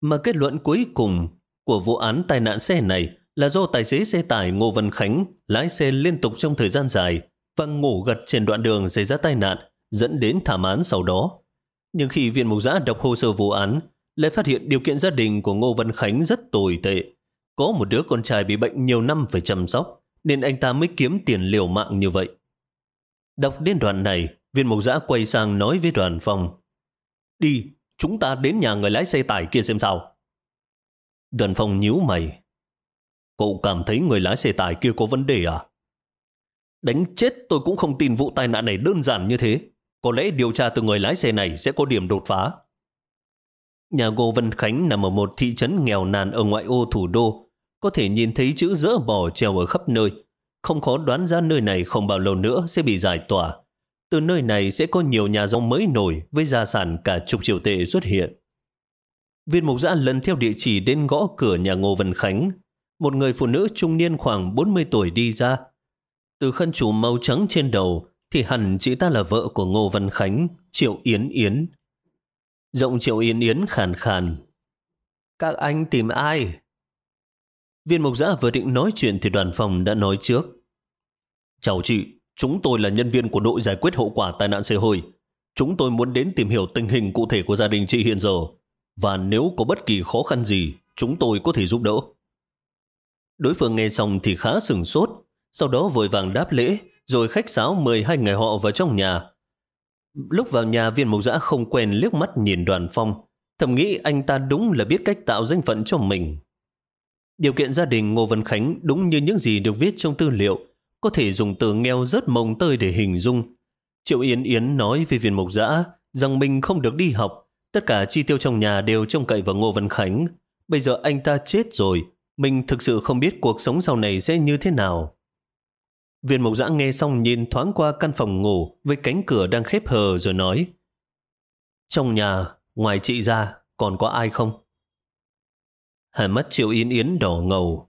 Mà kết luận cuối cùng của vụ án tai nạn xe này là do tài xế xe tải Ngô Văn Khánh lái xe liên tục trong thời gian dài và ngủ gật trên đoạn đường xảy ra tai nạn, dẫn đến thảm án sau đó. Nhưng khi viên mục giã đọc hồ sơ vụ án, lại phát hiện điều kiện gia đình của Ngô Văn Khánh rất tồi tệ. Có một đứa con trai bị bệnh nhiều năm phải chăm sóc, nên anh ta mới kiếm tiền liều mạng như vậy. Đọc đến đoạn này, viên mục giã quay sang nói với đoàn phòng. Đi, chúng ta đến nhà người lái xe tải kia xem sao. Đoàn phòng nhíu mày. Cậu cảm thấy người lái xe tải kia có vấn đề à? Đánh chết tôi cũng không tin vụ tai nạn này đơn giản như thế. Có lẽ điều tra từ người lái xe này sẽ có điểm đột phá. Nhà Ngô Vân Khánh nằm ở một thị trấn nghèo nàn ở ngoại ô thủ đô. Có thể nhìn thấy chữ dỡ bỏ treo ở khắp nơi. Không khó đoán ra nơi này không bao lâu nữa sẽ bị giải tỏa. Từ nơi này sẽ có nhiều nhà rong mới nổi với gia sản cả chục triệu tệ xuất hiện. Viên mục giã lần theo địa chỉ đến gõ cửa nhà Ngô Vân Khánh. Một người phụ nữ trung niên khoảng 40 tuổi đi ra. Từ khăn chủ màu trắng trên đầu thì hẳn chị ta là vợ của Ngô Văn Khánh, Triệu Yến Yến. Giọng Triệu Yến Yến khàn khàn. Các anh tìm ai? Viên mục giã vừa định nói chuyện thì đoàn phòng đã nói trước. Chào chị, chúng tôi là nhân viên của đội giải quyết hậu quả tai nạn xe hơi. Chúng tôi muốn đến tìm hiểu tình hình cụ thể của gia đình chị hiện giờ. Và nếu có bất kỳ khó khăn gì, chúng tôi có thể giúp đỡ. Đối phương nghe xong thì khá sừng sốt, sau đó vội vàng đáp lễ, rồi khách sáo mời hai người họ vào trong nhà. Lúc vào nhà viên mục giã không quen liếc mắt nhìn đoàn phong, thầm nghĩ anh ta đúng là biết cách tạo danh phận cho mình. Điều kiện gia đình Ngô Văn Khánh đúng như những gì được viết trong tư liệu, có thể dùng từ nghèo rớt mồng tơi để hình dung. Triệu Yến Yến nói với viên mục giã rằng mình không được đi học, tất cả chi tiêu trong nhà đều trông cậy vào Ngô Văn Khánh. Bây giờ anh ta chết rồi, mình thực sự không biết cuộc sống sau này sẽ như thế nào. Viên mục giã nghe xong nhìn thoáng qua căn phòng ngủ với cánh cửa đang khép hờ rồi nói Trong nhà, ngoài chị ra, còn có ai không? Hai mắt Triệu Yến Yến đỏ ngầu.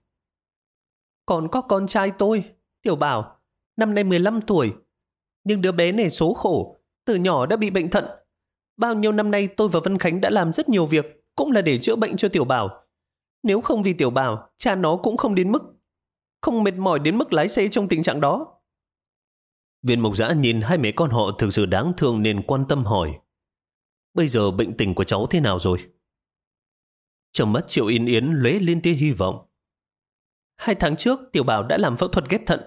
Còn có con trai tôi, Tiểu Bảo, năm nay 15 tuổi. Nhưng đứa bé này số khổ, từ nhỏ đã bị bệnh thận. Bao nhiêu năm nay tôi và Vân Khánh đã làm rất nhiều việc, cũng là để chữa bệnh cho Tiểu Bảo. Nếu không vì Tiểu Bảo, cha nó cũng không đến mức, không mệt mỏi đến mức lái xe trong tình trạng đó. Viên mộc giã nhìn hai mẹ con họ thực sự đáng thương nên quan tâm hỏi. Bây giờ bệnh tình của cháu thế nào rồi? Trong mắt Triệu Yên Yến lóe lên tia hy vọng. Hai tháng trước, Tiểu Bảo đã làm phẫu thuật ghép thận.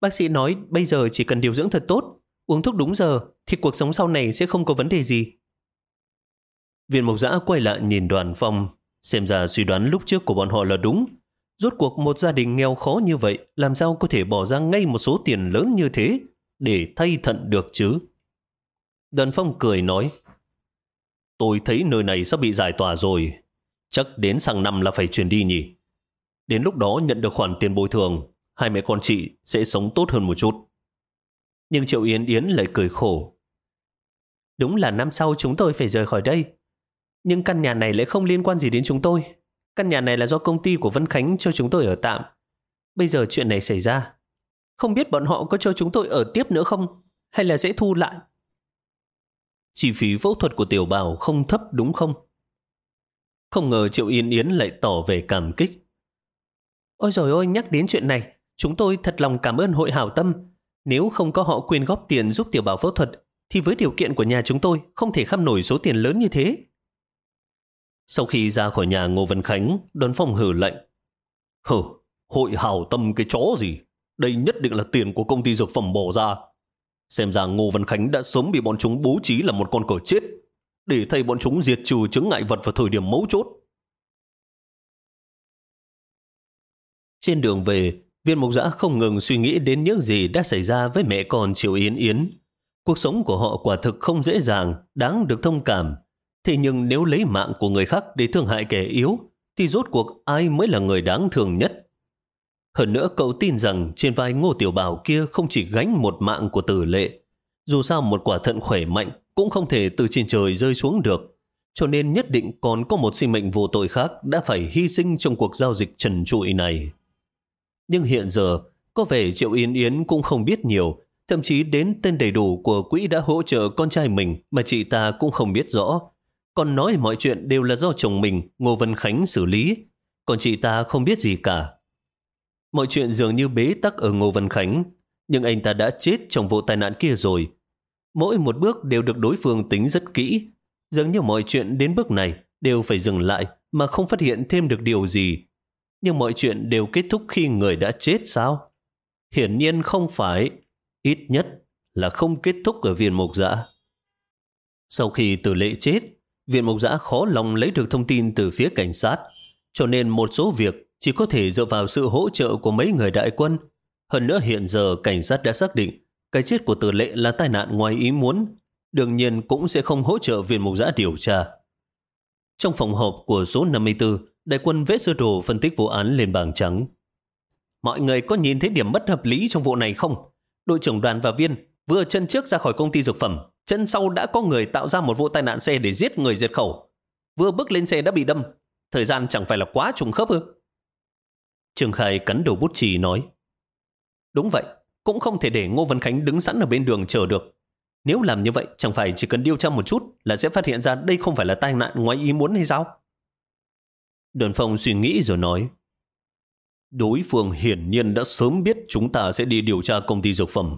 Bác sĩ nói bây giờ chỉ cần điều dưỡng thật tốt, uống thuốc đúng giờ, thì cuộc sống sau này sẽ không có vấn đề gì. Viên mộc giã quay lại nhìn đoàn phong, xem ra suy đoán lúc trước của bọn họ là đúng. Rốt cuộc một gia đình nghèo khó như vậy, làm sao có thể bỏ ra ngay một số tiền lớn như thế để thay thận được chứ? Đoàn phong cười nói, Tôi thấy nơi này sắp bị giải tỏa rồi, Chắc đến sang năm là phải chuyển đi nhỉ. Đến lúc đó nhận được khoản tiền bồi thường, hai mẹ con chị sẽ sống tốt hơn một chút. Nhưng Triệu Yến Yến lại cười khổ. Đúng là năm sau chúng tôi phải rời khỏi đây. Nhưng căn nhà này lại không liên quan gì đến chúng tôi. Căn nhà này là do công ty của Vân Khánh cho chúng tôi ở tạm. Bây giờ chuyện này xảy ra. Không biết bọn họ có cho chúng tôi ở tiếp nữa không? Hay là sẽ thu lại? Chi phí phẫu thuật của tiểu bảo không thấp đúng không? Không ngờ Triệu Yên Yến lại tỏ về cảm kích. Ôi rồi ôi, nhắc đến chuyện này, chúng tôi thật lòng cảm ơn hội hảo tâm. Nếu không có họ quyên góp tiền giúp tiểu bảo phẫu thuật, thì với điều kiện của nhà chúng tôi không thể khăm nổi số tiền lớn như thế. Sau khi ra khỏi nhà Ngô Văn Khánh, đón phong hử lệnh. Hừ, hội hảo tâm cái chó gì? Đây nhất định là tiền của công ty dược phẩm bỏ ra. Xem ra Ngô Văn Khánh đã sớm bị bọn chúng bố trí là một con cờ chết để thay bọn chúng diệt trừ chứng ngại vật vào thời điểm mấu chốt. Trên đường về, viên mục giã không ngừng suy nghĩ đến những gì đã xảy ra với mẹ con Triều Yến Yến. Cuộc sống của họ quả thực không dễ dàng, đáng được thông cảm. Thế nhưng nếu lấy mạng của người khác để thương hại kẻ yếu, thì rốt cuộc ai mới là người đáng thương nhất? Hơn nữa cậu tin rằng trên vai ngô tiểu bảo kia không chỉ gánh một mạng của tử lệ. Dù sao một quả thận khỏe mạnh cũng không thể từ trên trời rơi xuống được. Cho nên nhất định còn có một sinh mệnh vô tội khác đã phải hy sinh trong cuộc giao dịch trần trụi này. Nhưng hiện giờ, có vẻ Triệu Yên Yến cũng không biết nhiều, thậm chí đến tên đầy đủ của quỹ đã hỗ trợ con trai mình mà chị ta cũng không biết rõ. Còn nói mọi chuyện đều là do chồng mình, Ngô Văn Khánh xử lý, còn chị ta không biết gì cả. Mọi chuyện dường như bế tắc ở Ngô Văn Khánh, nhưng anh ta đã chết trong vụ tai nạn kia rồi, Mỗi một bước đều được đối phương tính rất kỹ. Dường như mọi chuyện đến bước này đều phải dừng lại mà không phát hiện thêm được điều gì. Nhưng mọi chuyện đều kết thúc khi người đã chết sao? Hiển nhiên không phải. Ít nhất là không kết thúc ở viên mục giã. Sau khi tử lệ chết, viện mục giã khó lòng lấy được thông tin từ phía cảnh sát, cho nên một số việc chỉ có thể dựa vào sự hỗ trợ của mấy người đại quân. Hơn nữa hiện giờ cảnh sát đã xác định cái chết của tử lệ là tai nạn ngoài ý muốn, đương nhiên cũng sẽ không hỗ trợ viên mục giã điều tra. Trong phòng họp của số 54, đại quân vẽ sơ đồ phân tích vụ án lên bảng trắng. Mọi người có nhìn thấy điểm bất hợp lý trong vụ này không? Đội trưởng đoàn và viên vừa chân trước ra khỏi công ty dược phẩm, chân sau đã có người tạo ra một vụ tai nạn xe để giết người diệt khẩu. Vừa bước lên xe đã bị đâm. Thời gian chẳng phải là quá trùng khớp ư? Trường Khai cắn đầu bút chì nói. Đúng vậy, cũng không thể để Ngô Văn Khánh đứng sẵn ở bên đường chờ được. Nếu làm như vậy, chẳng phải chỉ cần điều tra một chút là sẽ phát hiện ra đây không phải là tai nạn ngoài ý muốn hay sao? Đơn Phong suy nghĩ rồi nói. Đối phương hiển nhiên đã sớm biết chúng ta sẽ đi điều tra công ty dược phẩm.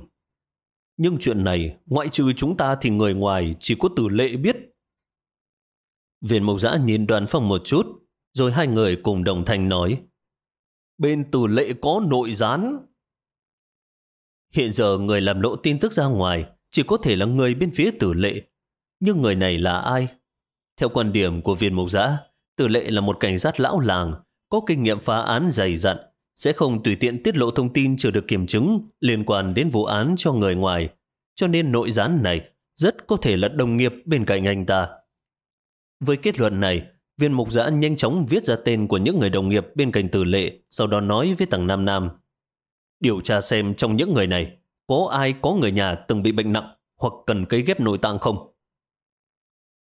Nhưng chuyện này, ngoại trừ chúng ta thì người ngoài chỉ có tử lệ biết. Viên mộc giã nhìn đoàn phong một chút, rồi hai người cùng đồng thanh nói. bên tử lệ có nội gián. Hiện giờ người làm lộ tin tức ra ngoài chỉ có thể là người bên phía tử lệ. Nhưng người này là ai? Theo quan điểm của viên mục giã, tử lệ là một cảnh sát lão làng, có kinh nghiệm phá án dày dặn, sẽ không tùy tiện tiết lộ thông tin chưa được kiểm chứng liên quan đến vụ án cho người ngoài. Cho nên nội gián này rất có thể là đồng nghiệp bên cạnh anh ta. Với kết luận này, viên mục giã nhanh chóng viết ra tên của những người đồng nghiệp bên cạnh tử lệ, sau đó nói với tầng Nam Nam. Điều tra xem trong những người này, có ai có người nhà từng bị bệnh nặng hoặc cần cấy ghép nội tạng không?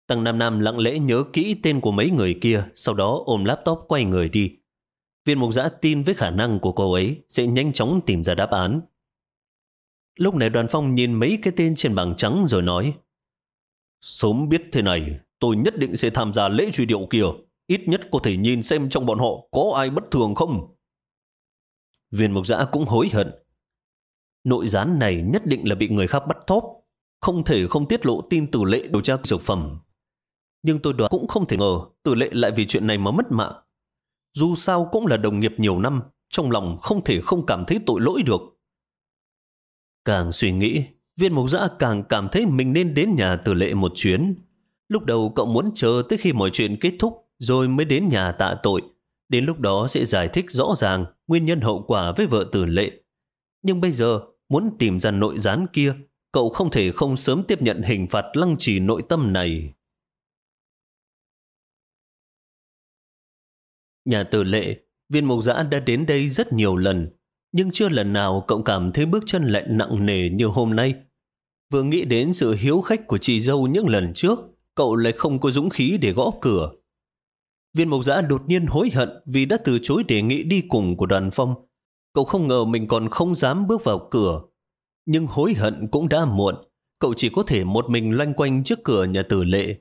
Tăng Nam Nam lặng lẽ nhớ kỹ tên của mấy người kia, sau đó ôm laptop quay người đi. Viên mục giã tin với khả năng của cô ấy sẽ nhanh chóng tìm ra đáp án. Lúc này đoàn phong nhìn mấy cái tên trên bảng trắng rồi nói Sớm biết thế này, tôi nhất định sẽ tham gia lễ truy điệu kia. Ít nhất có thể nhìn xem trong bọn họ có ai bất thường không. Viên mục giã cũng hối hận. Nội gián này nhất định là bị người khác bắt thóp. Không thể không tiết lộ tin từ lệ điều tra dược phẩm. Nhưng tôi đoán cũng không thể ngờ từ lệ lại vì chuyện này mà mất mạng. Dù sao cũng là đồng nghiệp nhiều năm, trong lòng không thể không cảm thấy tội lỗi được. Càng suy nghĩ, viên mục giã càng cảm thấy mình nên đến nhà tử lệ một chuyến. Lúc đầu cậu muốn chờ tới khi mọi chuyện kết thúc rồi mới đến nhà tạ tội. Đến lúc đó sẽ giải thích rõ ràng nguyên nhân hậu quả với vợ tử lệ. Nhưng bây giờ muốn tìm ra nội gián kia, cậu không thể không sớm tiếp nhận hình phạt lăng trì nội tâm này. Nhà tử lệ, viên mục giã đã đến đây rất nhiều lần, nhưng chưa lần nào cậu cảm thấy bước chân lại nặng nề như hôm nay. Vừa nghĩ đến sự hiếu khách của chị dâu những lần trước, cậu lại không có dũng khí để gõ cửa. Viên mộc giã đột nhiên hối hận vì đã từ chối đề nghị đi cùng của đoàn phong. Cậu không ngờ mình còn không dám bước vào cửa. Nhưng hối hận cũng đã muộn. Cậu chỉ có thể một mình loanh quanh trước cửa nhà tử lệ.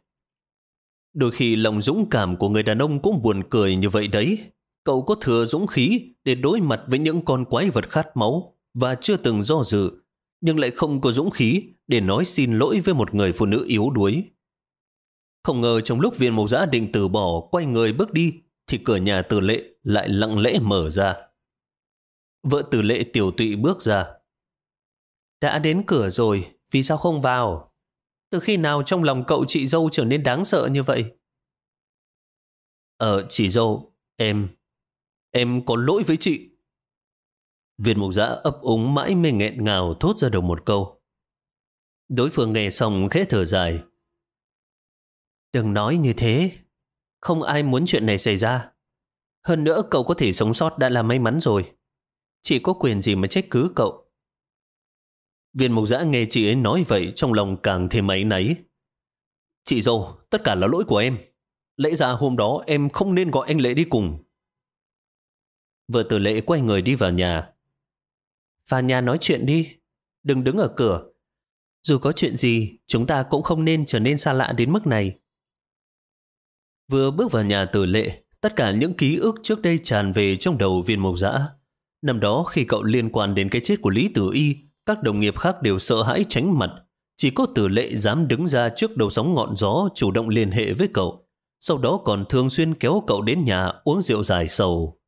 Đôi khi lòng dũng cảm của người đàn ông cũng buồn cười như vậy đấy. Cậu có thừa dũng khí để đối mặt với những con quái vật khát máu và chưa từng do dự, nhưng lại không có dũng khí để nói xin lỗi với một người phụ nữ yếu đuối. Không ngờ trong lúc viên mộc giã định từ bỏ quay người bước đi thì cửa nhà tử lệ lại lặng lẽ mở ra. Vợ tử lệ tiểu tụy bước ra. Đã đến cửa rồi, vì sao không vào? Từ khi nào trong lòng cậu chị dâu trở nên đáng sợ như vậy? Ờ, chị dâu, em... Em có lỗi với chị. Viên mục giã ấp úng mãi mê nghẹn ngào thốt ra được một câu. Đối phương nghe xong khẽ thở dài. Đừng nói như thế. Không ai muốn chuyện này xảy ra. Hơn nữa cậu có thể sống sót đã là may mắn rồi. Chị có quyền gì mà trách cứ cậu. Viên mục giã nghe chị ấy nói vậy trong lòng càng thêm ấy nấy. Chị dâu, tất cả là lỗi của em. Lẽ ra hôm đó em không nên gọi anh Lệ đi cùng. Vợ tử lệ quay người đi vào nhà. Vào nhà nói chuyện đi. Đừng đứng ở cửa. Dù có chuyện gì, chúng ta cũng không nên trở nên xa lạ đến mức này. Vừa bước vào nhà tử lệ, tất cả những ký ức trước đây tràn về trong đầu viên mộc dã. Năm đó khi cậu liên quan đến cái chết của Lý Tử Y, các đồng nghiệp khác đều sợ hãi tránh mặt. Chỉ có tử lệ dám đứng ra trước đầu sóng ngọn gió chủ động liên hệ với cậu. Sau đó còn thường xuyên kéo cậu đến nhà uống rượu dài sầu.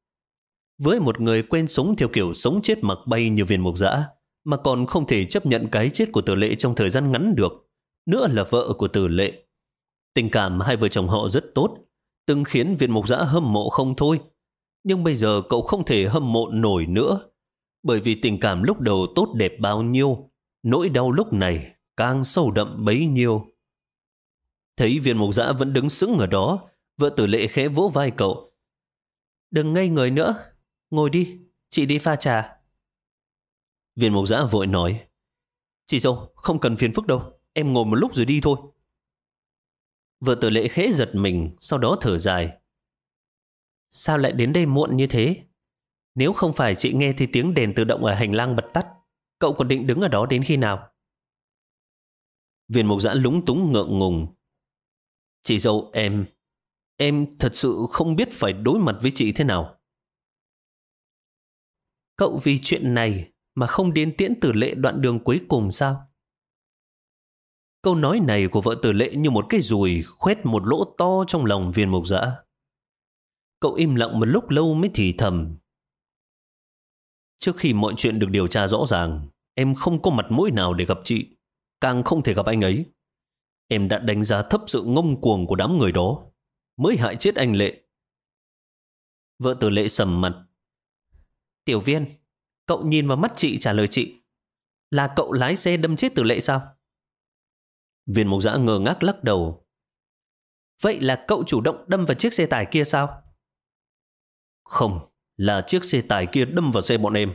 Với một người quen sống theo kiểu sống chết mặc bay như viên Mộc dã, mà còn không thể chấp nhận cái chết của tử lệ trong thời gian ngắn được, nữa là vợ của tử lệ. Tình cảm hai vợ chồng họ rất tốt, từng khiến viên mục giã hâm mộ không thôi. Nhưng bây giờ cậu không thể hâm mộ nổi nữa, bởi vì tình cảm lúc đầu tốt đẹp bao nhiêu, nỗi đau lúc này càng sâu đậm bấy nhiêu. Thấy viên mục giã vẫn đứng sững ở đó, vợ tử lệ khẽ vỗ vai cậu. Đừng ngây người nữa, ngồi đi, chị đi pha trà. Viên mục giã vội nói, Chị dâu, không cần phiền phức đâu, em ngồi một lúc rồi đi thôi. Vợ tử lệ khẽ giật mình, sau đó thở dài. Sao lại đến đây muộn như thế? Nếu không phải chị nghe thì tiếng đèn tự động ở hành lang bật tắt, cậu còn định đứng ở đó đến khi nào? Viên mục giã lúng túng ngượng ngùng. Chị dâu em, em thật sự không biết phải đối mặt với chị thế nào. Cậu vì chuyện này mà không đến tiễn tử lệ đoạn đường cuối cùng sao? Câu nói này của vợ tử lệ như một cái rùi khoét một lỗ to trong lòng viên mục dã. Cậu im lặng một lúc lâu mới thì thầm. Trước khi mọi chuyện được điều tra rõ ràng, em không có mặt mũi nào để gặp chị, càng không thể gặp anh ấy. Em đã đánh giá thấp sự ngông cuồng của đám người đó, mới hại chết anh Lệ. Vợ tử lệ sầm mặt. Tiểu viên, cậu nhìn vào mắt chị trả lời chị. Là cậu lái xe đâm chết tử lệ sao? Viên mục giã ngờ ngác lắc đầu. Vậy là cậu chủ động đâm vào chiếc xe tải kia sao? Không, là chiếc xe tải kia đâm vào xe bọn em.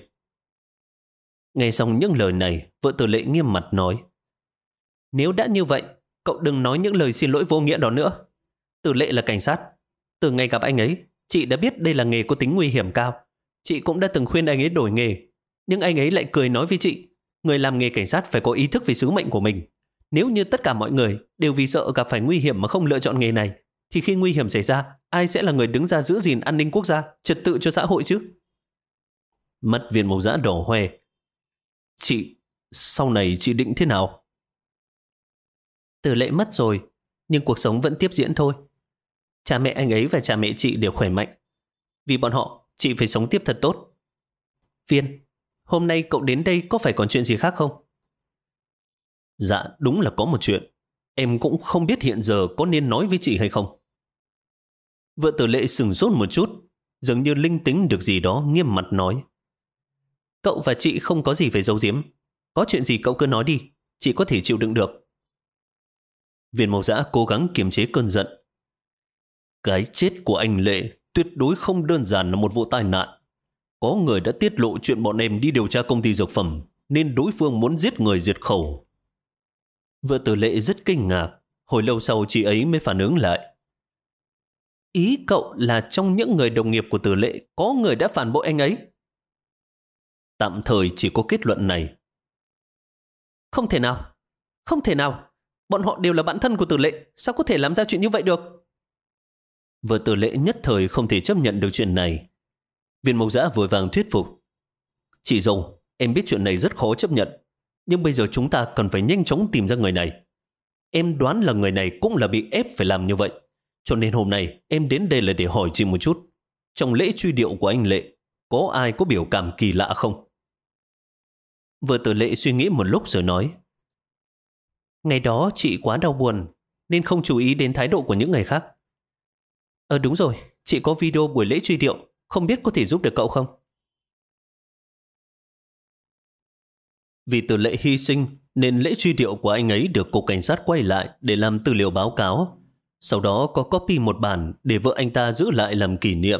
Nghe xong những lời này, vợ tử lệ nghiêm mặt nói. Nếu đã như vậy, cậu đừng nói những lời xin lỗi vô nghĩa đó nữa. Tử lệ là cảnh sát. Từ ngày gặp anh ấy, chị đã biết đây là nghề có tính nguy hiểm cao. Chị cũng đã từng khuyên anh ấy đổi nghề. Nhưng anh ấy lại cười nói với chị, người làm nghề cảnh sát phải có ý thức về sứ mệnh của mình. Nếu như tất cả mọi người đều vì sợ gặp phải nguy hiểm mà không lựa chọn nghề này, thì khi nguy hiểm xảy ra, ai sẽ là người đứng ra giữ gìn an ninh quốc gia, trật tự cho xã hội chứ? Mắt viên mộc giã đỏ hoe. Chị, sau này chị định thế nào? Từ lệ mất rồi, nhưng cuộc sống vẫn tiếp diễn thôi. Cha mẹ anh ấy và cha mẹ chị đều khỏe mạnh. Vì bọn họ, chị phải sống tiếp thật tốt. Viên, hôm nay cậu đến đây có phải còn chuyện gì khác không? Dạ, đúng là có một chuyện. Em cũng không biết hiện giờ có nên nói với chị hay không. Vợ tử lệ sừng sốt một chút, dường như linh tính được gì đó nghiêm mặt nói. Cậu và chị không có gì phải giấu giếm. Có chuyện gì cậu cứ nói đi, chị có thể chịu đựng được. Viên mộc giã cố gắng kiềm chế cơn giận. Cái chết của anh Lệ tuyệt đối không đơn giản là một vụ tai nạn. Có người đã tiết lộ chuyện bọn em đi điều tra công ty dược phẩm, nên đối phương muốn giết người diệt khẩu. Vợ tử lệ rất kinh ngạc, hồi lâu sau chị ấy mới phản ứng lại. Ý cậu là trong những người đồng nghiệp của tử lệ có người đã phản bội anh ấy. Tạm thời chỉ có kết luận này. Không thể nào. Không thể nào. Bọn họ đều là bạn thân của tử lệ. Sao có thể làm ra chuyện như vậy được? Vợ tử lệ nhất thời không thể chấp nhận được chuyện này. Viên mộc giã vội vàng thuyết phục. Chị dâu, em biết chuyện này rất khó chấp nhận. Nhưng bây giờ chúng ta cần phải nhanh chóng tìm ra người này. Em đoán là người này cũng là bị ép phải làm như vậy. Cho nên hôm nay em đến đây là để hỏi chị một chút. Trong lễ truy điệu của anh Lệ, có ai có biểu cảm kỳ lạ không? Vừa tử lệ suy nghĩ một lúc rồi nói. Ngày đó chị quá đau buồn, nên không chú ý đến thái độ của những người khác. Ờ đúng rồi, chị có video buổi lễ truy điệu, không biết có thể giúp được cậu không? Vì tử lệ hy sinh, nên lễ truy điệu của anh ấy được Cục Cảnh sát quay lại để làm tư liệu báo cáo. Sau đó có copy một bản để vợ anh ta giữ lại làm kỷ niệm.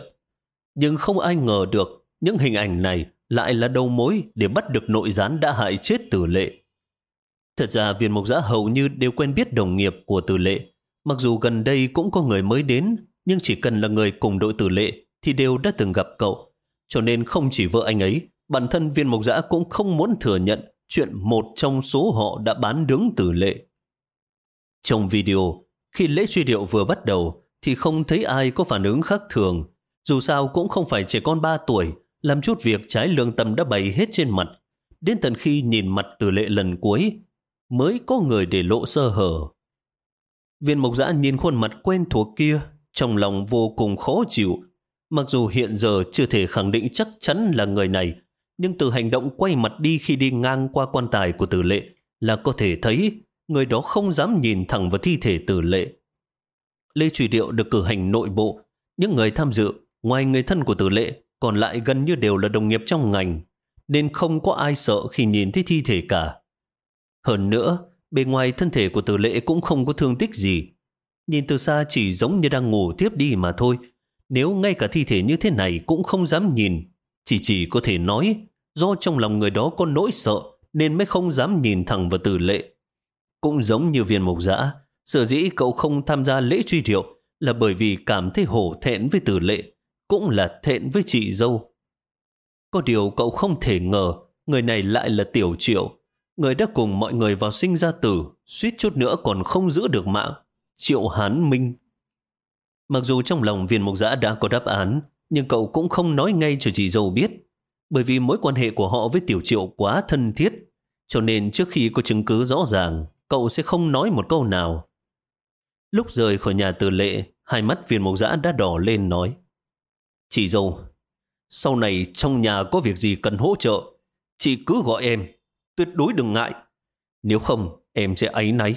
Nhưng không ai ngờ được những hình ảnh này lại là đầu mối để bắt được nội gián đã hại chết tử lệ. Thật ra viên mục giã hầu như đều quen biết đồng nghiệp của tử lệ. Mặc dù gần đây cũng có người mới đến, nhưng chỉ cần là người cùng đội tử lệ thì đều đã từng gặp cậu. Cho nên không chỉ vợ anh ấy, bản thân viên mục giã cũng không muốn thừa nhận chuyện một trong số họ đã bán đứng tử lệ. Trong video, khi lễ truy điệu vừa bắt đầu, thì không thấy ai có phản ứng khác thường. Dù sao cũng không phải trẻ con 3 tuổi, làm chút việc trái lương tâm đã bày hết trên mặt. Đến tận khi nhìn mặt tử lệ lần cuối, mới có người để lộ sơ hở. Viên mộc giã nhìn khuôn mặt quen thuộc kia, trong lòng vô cùng khó chịu. Mặc dù hiện giờ chưa thể khẳng định chắc chắn là người này, nhưng từ hành động quay mặt đi khi đi ngang qua quan tài của tử lệ là có thể thấy người đó không dám nhìn thẳng vào thi thể tử lệ. Lê Trùy Điệu được cử hành nội bộ, những người tham dự, ngoài người thân của tử lệ, còn lại gần như đều là đồng nghiệp trong ngành, nên không có ai sợ khi nhìn thấy thi thể cả. Hơn nữa, bề ngoài thân thể của tử lệ cũng không có thương tích gì. Nhìn từ xa chỉ giống như đang ngủ tiếp đi mà thôi. Nếu ngay cả thi thể như thế này cũng không dám nhìn, chỉ chỉ có thể nói do trong lòng người đó có nỗi sợ nên mới không dám nhìn thẳng vào tử lệ. Cũng giống như viên mục giã, sở dĩ cậu không tham gia lễ truy điệu là bởi vì cảm thấy hổ thẹn với tử lệ, cũng là thẹn với chị dâu. Có điều cậu không thể ngờ người này lại là tiểu triệu, người đã cùng mọi người vào sinh ra tử, suýt chút nữa còn không giữ được mạng, triệu hán minh. Mặc dù trong lòng viên mục giã đã có đáp án, nhưng cậu cũng không nói ngay cho chị dâu biết, bởi vì mối quan hệ của họ với tiểu triệu quá thân thiết, cho nên trước khi có chứng cứ rõ ràng, cậu sẽ không nói một câu nào. Lúc rời khỏi nhà từ lệ, hai mắt viên mộc giã đã đỏ lên nói. Chị dâu, Sau này trong nhà có việc gì cần hỗ trợ, chị cứ gọi em, tuyệt đối đừng ngại. Nếu không, em sẽ áy náy,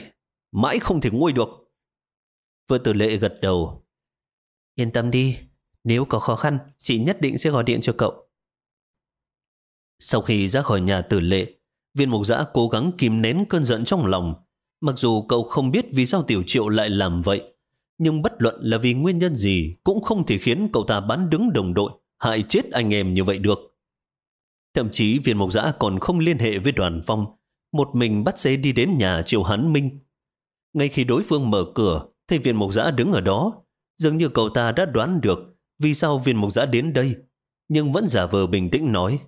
mãi không thể nguôi được. Vợ tử lệ gật đầu. Yên tâm đi, nếu có khó khăn, chị nhất định sẽ gọi điện cho cậu. Sau khi ra khỏi nhà tử lệ, viên mục giã cố gắng kìm nén cơn giận trong lòng. Mặc dù cậu không biết vì sao tiểu triệu lại làm vậy, nhưng bất luận là vì nguyên nhân gì cũng không thể khiến cậu ta bán đứng đồng đội, hại chết anh em như vậy được. Thậm chí viên mộc giã còn không liên hệ với đoàn phong, một mình bắt xe đi đến nhà triệu hắn minh. Ngay khi đối phương mở cửa, thì viên mộc giã đứng ở đó, dường như cậu ta đã đoán được vì sao viên mộc giã đến đây, nhưng vẫn giả vờ bình tĩnh nói.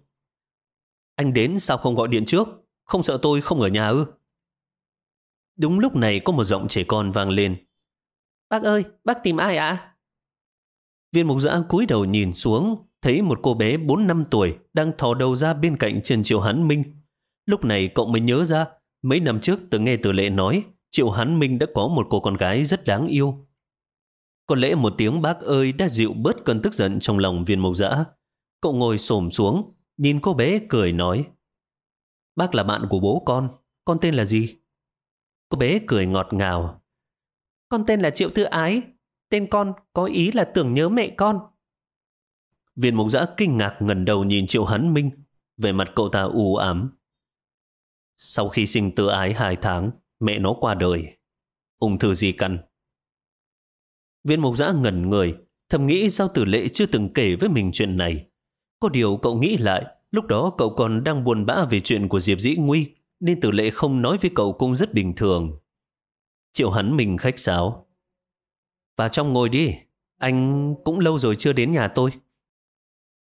Anh đến sao không gọi điện trước? Không sợ tôi không ở nhà ư? Đúng lúc này có một giọng trẻ con vang lên. Bác ơi, bác tìm ai ạ? Viên mục giã cúi đầu nhìn xuống, thấy một cô bé 4 năm tuổi đang thò đầu ra bên cạnh Trần Triệu Hán Minh. Lúc này cậu mới nhớ ra, mấy năm trước từng nghe từ lệ nói Triệu Hán Minh đã có một cô con gái rất đáng yêu. Có lẽ một tiếng bác ơi đã dịu bớt cơn tức giận trong lòng viên mộc dã. Cậu ngồi xổm xuống, nhìn cô bé cười nói. Bác là bạn của bố con, con tên là gì? Cô bé cười ngọt ngào. Con tên là Triệu Tư Ái, tên con có ý là tưởng nhớ mẹ con. Viên mục giã kinh ngạc ngẩng đầu nhìn Triệu Hán Minh, về mặt cậu ta u ám. Sau khi sinh Tư Ái hai tháng, mẹ nó qua đời. Ung thư gì căn? Viên mục giã ngẩn người, thầm nghĩ sao tử lệ chưa từng kể với mình chuyện này. Có điều cậu nghĩ lại, lúc đó cậu còn đang buồn bã về chuyện của Diệp Dĩ Nguy, nên tử lệ không nói với cậu cũng rất bình thường. Triệu hắn mình khách sáo. Vào trong ngồi đi, anh cũng lâu rồi chưa đến nhà tôi.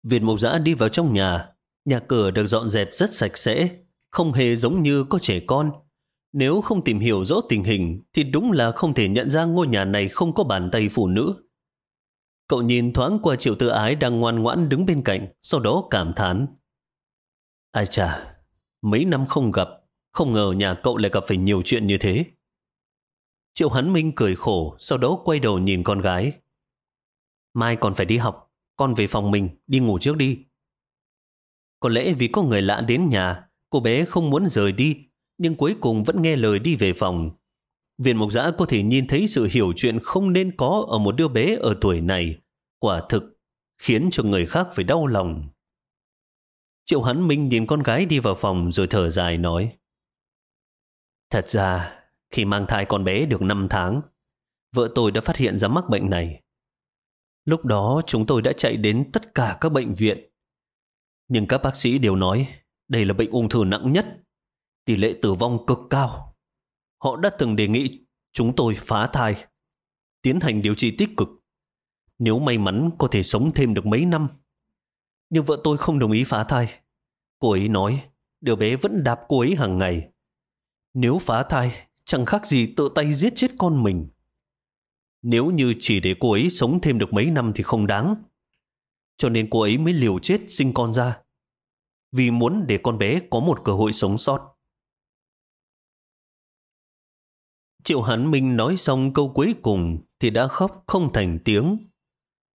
Việt Mộc Giã đi vào trong nhà, nhà cửa được dọn dẹp rất sạch sẽ, không hề giống như có trẻ con. Nếu không tìm hiểu rõ tình hình thì đúng là không thể nhận ra ngôi nhà này không có bàn tay phụ nữ. Cậu nhìn thoáng qua triệu tự ái đang ngoan ngoãn đứng bên cạnh, sau đó cảm thán. Ai chà, mấy năm không gặp, không ngờ nhà cậu lại gặp phải nhiều chuyện như thế. Triệu Hắn Minh cười khổ, sau đó quay đầu nhìn con gái. Mai còn phải đi học, con về phòng mình, đi ngủ trước đi. Có lẽ vì có người lạ đến nhà, cô bé không muốn rời đi, nhưng cuối cùng vẫn nghe lời đi về phòng. Viên Mộc Giã có thể nhìn thấy sự hiểu chuyện không nên có ở một đứa bé ở tuổi này. Quả thực, khiến cho người khác phải đau lòng. Triệu Hắn Minh nhìn con gái đi vào phòng rồi thở dài nói. Thật ra, khi mang thai con bé được 5 tháng, vợ tôi đã phát hiện ra mắc bệnh này. Lúc đó chúng tôi đã chạy đến tất cả các bệnh viện. Nhưng các bác sĩ đều nói đây là bệnh ung thư nặng nhất, tỷ lệ tử vong cực cao. Họ đã từng đề nghị chúng tôi phá thai, tiến hành điều trị tích cực. Nếu may mắn có thể sống thêm được mấy năm. Nhưng vợ tôi không đồng ý phá thai. Cô ấy nói đứa bé vẫn đạp cô ấy hàng ngày. Nếu phá thai chẳng khác gì tự tay giết chết con mình. Nếu như chỉ để cô ấy sống thêm được mấy năm thì không đáng. Cho nên cô ấy mới liều chết sinh con ra. Vì muốn để con bé có một cơ hội sống sót. Triệu Hán Minh nói xong câu cuối cùng thì đã khóc không thành tiếng.